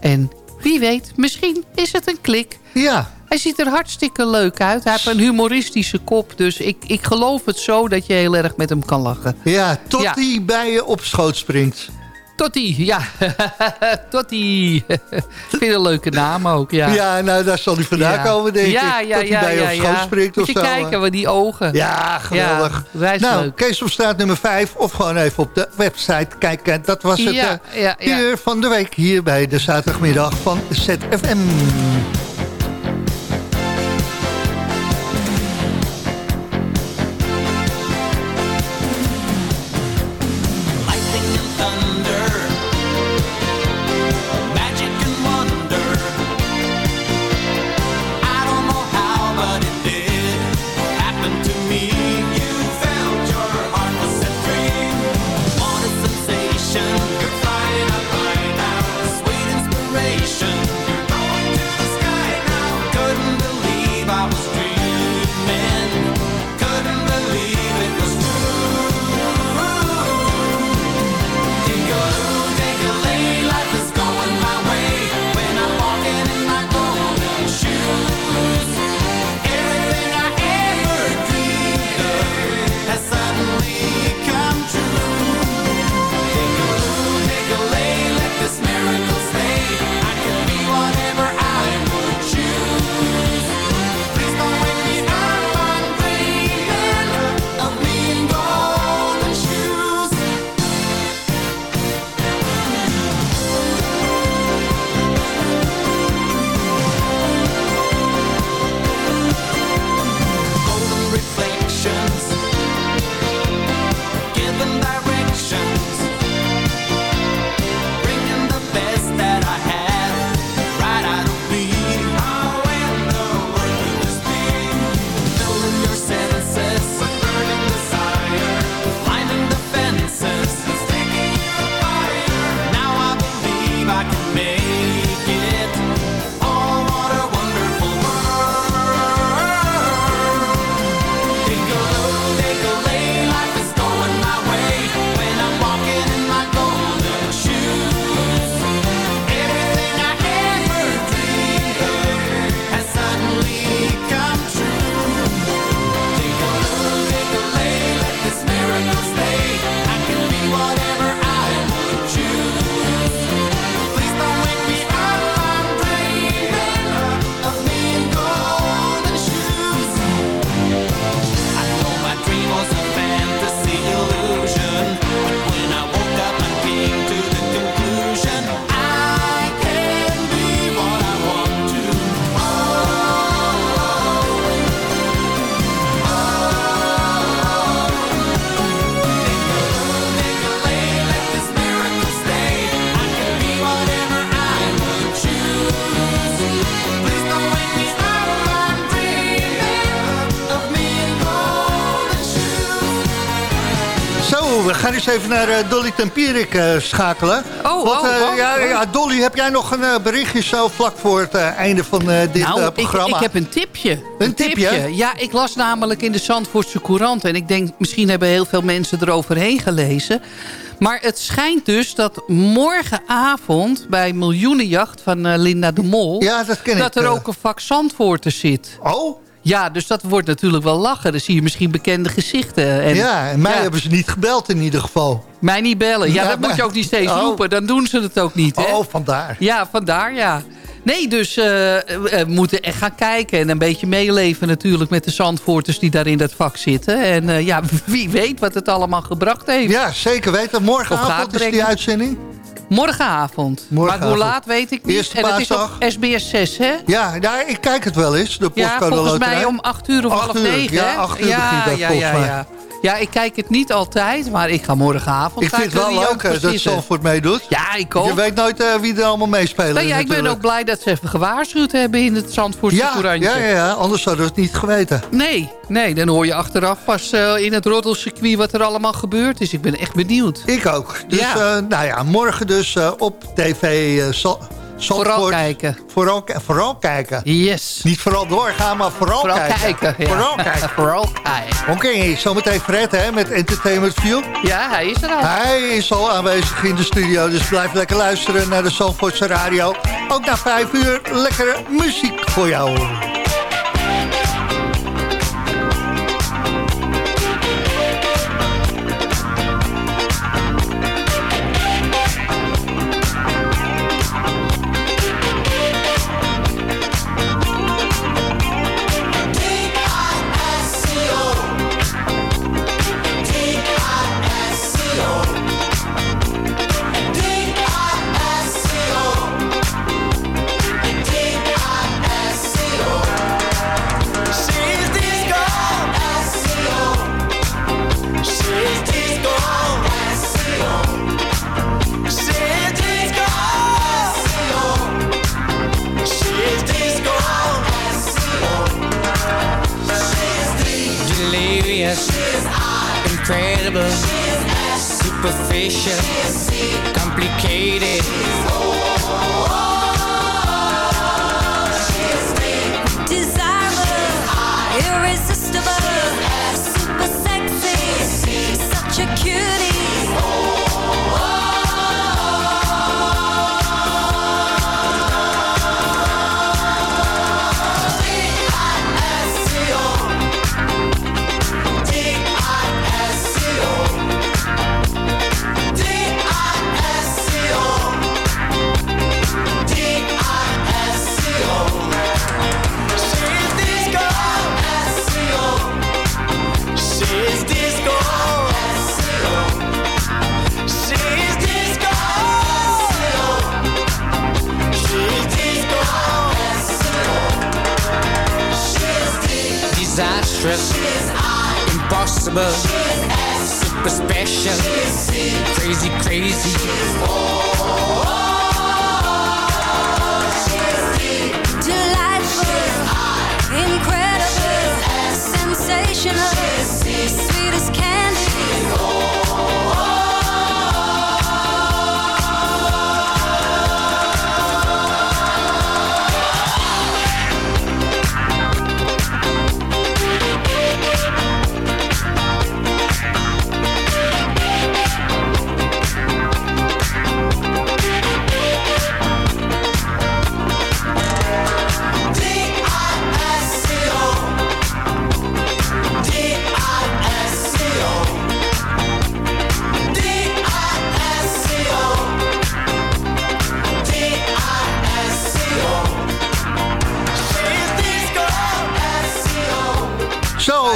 En wie weet, misschien is het een klik. Ja. Hij ziet er hartstikke leuk uit. Hij heeft een humoristische kop. Dus ik, ik geloof het zo dat je heel erg met hem kan lachen. Ja, tot ja. hij bij je op schoot springt. Totti, ja. Totti. Vind een leuke naam ook, ja. Ja, nou, daar zal hij vandaan ja. komen, denk ja, ik. Ja, Tot hij ja, bij je ja, ja. Moet of je zo. kijken, wat die ogen. Ja, geweldig. Ja, nou, leuk. Kees op straat nummer 5 of gewoon even op de website kijken. Dat was het ja, uh, ja, ja. dier van de week hier bij de zaterdagmiddag van ZFM. Eens even naar eh, Dolly Tempierik eh, schakelen. Oh, Want, oh, eh, oh, ja, ja, Dolly, heb jij nog een berichtje zo vlak voor het einde van dit nou, eh, ik, programma? ik heb een tipje. Een tipje? Ja, ik las namelijk in de Zandvoortse Courant. En ik denk, misschien hebben heel veel mensen eroverheen gelezen. Maar het schijnt dus dat morgenavond bij Miljoenenjacht van Linda de Mol... Ja, dat er ook een vak Zandvoorten zit. Oh, Ja, dus dat wordt natuurlijk wel lachen. Dan zie je misschien bekende gezichten. En, ja, en mij ja, hebben ze niet gebeld in ieder geval. mij niet bellen. Ja, Ja, dat maar- moet je ook niet steeds Oh. roepen. Dan doen ze het ook niet, hè? Oh, vandaar. Ja, vandaar, ja. Nee, dus eh, we moeten echt gaan kijken en een beetje meeleven natuurlijk met de Zandvoorters die daar in dat vak zitten. En eh, ja, wie weet wat het allemaal gebracht heeft. Ja, zeker weten. Morgenavond is die uitzending. Morgenavond. Morgenavond. Maar hoe laat weet ik niet. Eerste en het is op SBS 6, hè? Ja, ja, ik kijk het wel eens, de Ja, volgens mij om 8 uur of half uur, 9, ja, hè? acht uur begint dat ja, volgens ja, mij. ja. Ja, ik kijk het niet altijd, maar ik ga morgenavond. Ik vind het wel leuk eh, dat. Zandvoort meedoet. Ja, ik ook. Je weet nooit eh, wie er allemaal meespelen Nou ja, ik ben ook blij dat ze even gewaarschuwd hebben in het Zandvoortse ja, courantje. ja, ja, ja, anders hadden we het niet geweten. Nee, nee, dan hoor je achteraf pas eh, in het roddelcircuit wat er allemaal gebeurd is. Ik ben echt benieuwd. Ik ook. Dus Ja. nou ja, morgen dus op tv eh, Za- Zandvoort. Vooral kijken. Vooral, ki- vooral kijken. Yes. Niet vooral doorgaan, maar vooral, Vooral kijken. kijken. ja. Vooral kijken. Vooral kijken. Oké, zometeen Fred hè, met Entertainment View. Ja, hij is er al. Hij is al aanwezig in de studio, dus blijf lekker luisteren naar de Zandvoortse radio. Ook na vijf uur lekkere muziek voor jou.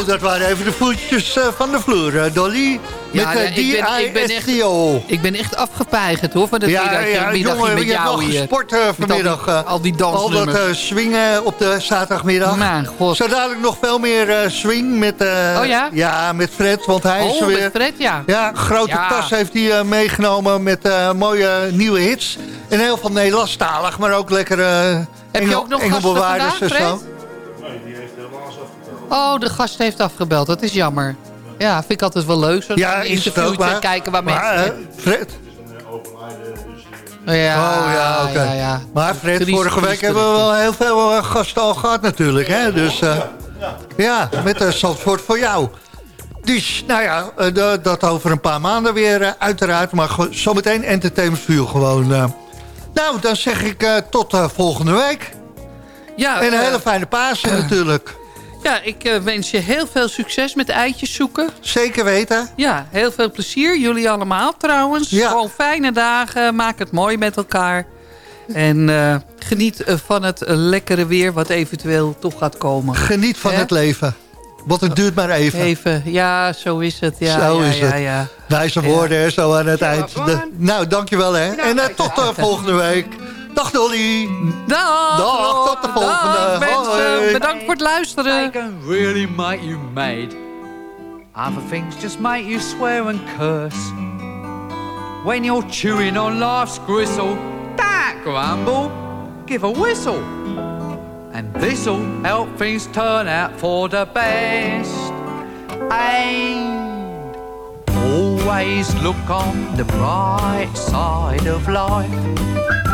Zo, dat waren even de voetjes eh, van de vloer, eh, Dolly. Met Ja, de nee, ik ben- ik ben echt-. Ik ben echt afgepeigerd hoor, van dat Ja, middagje, ja, middagje jongen, met je hebt jou wel hier. gesport eh, Met al die- vanmiddag. eh, al die Al dat eh, swingen op de zaterdagmiddag. Mijn god. Zo dadelijk nog veel meer eh, swing met, eh, Oh ja? ja, met Fred, want hij is Oh, er weer. met Fred, ja. Ja, grote Ja. tas heeft hij eh, meegenomen met eh, mooie nieuwe hits. En heel veel Nederlandstalig, maar ook lekker eh Heb je ook nog gasten Engelbewaarders vandaag, en zo. Fred? Oh, de gast heeft afgebeld. Dat is jammer. Ja, vind ik altijd wel leuk. Zo'n Ja, ook, interviewtje maar- kijken waar maar, mensen... Fred, Ja, oh ja, oké. ja, ja. Maar Fred, Triest, vorige week triest, hebben we wel heel veel eh, gasten al gehad natuurlijk. Hè? Dus eh, ja, met uh, Zandvoort voor jou. Dus, nou ja, da- dat over een paar maanden weer uiteraard. Maar zometeen Entertainment You gewoon. Nou, dan zeg ik tot volgende week. Ja, En een hele fijne Pasen natuurlijk. Ja, ik eh, wens je heel veel succes met eitjes zoeken. Zeker weten. Ja, heel veel plezier. Jullie allemaal trouwens. Ja. Gewoon fijne dagen. Maak het mooi met elkaar. En eh, geniet eh, van het lekkere weer wat eventueel toch gaat komen. Geniet van het leven. Want het duurt maar even. Even, ja, zo is het. Ja, Zo ja, is ja, het. Ja. Wijze woorden, zo aan het eind. De- nou, dankjewel hè. en eh, tot volgende week. Dag Dolly. Dag, Dag, tot de volgende. Dag, mensen. Hoi. Bedankt voor het luisteren. They can really make you mad. Other things just make you swear and curse. When you're chewing on life's gristle, don't grumble, give a whistle. And this'll help things turn out for the best. And always look on the bright side of life.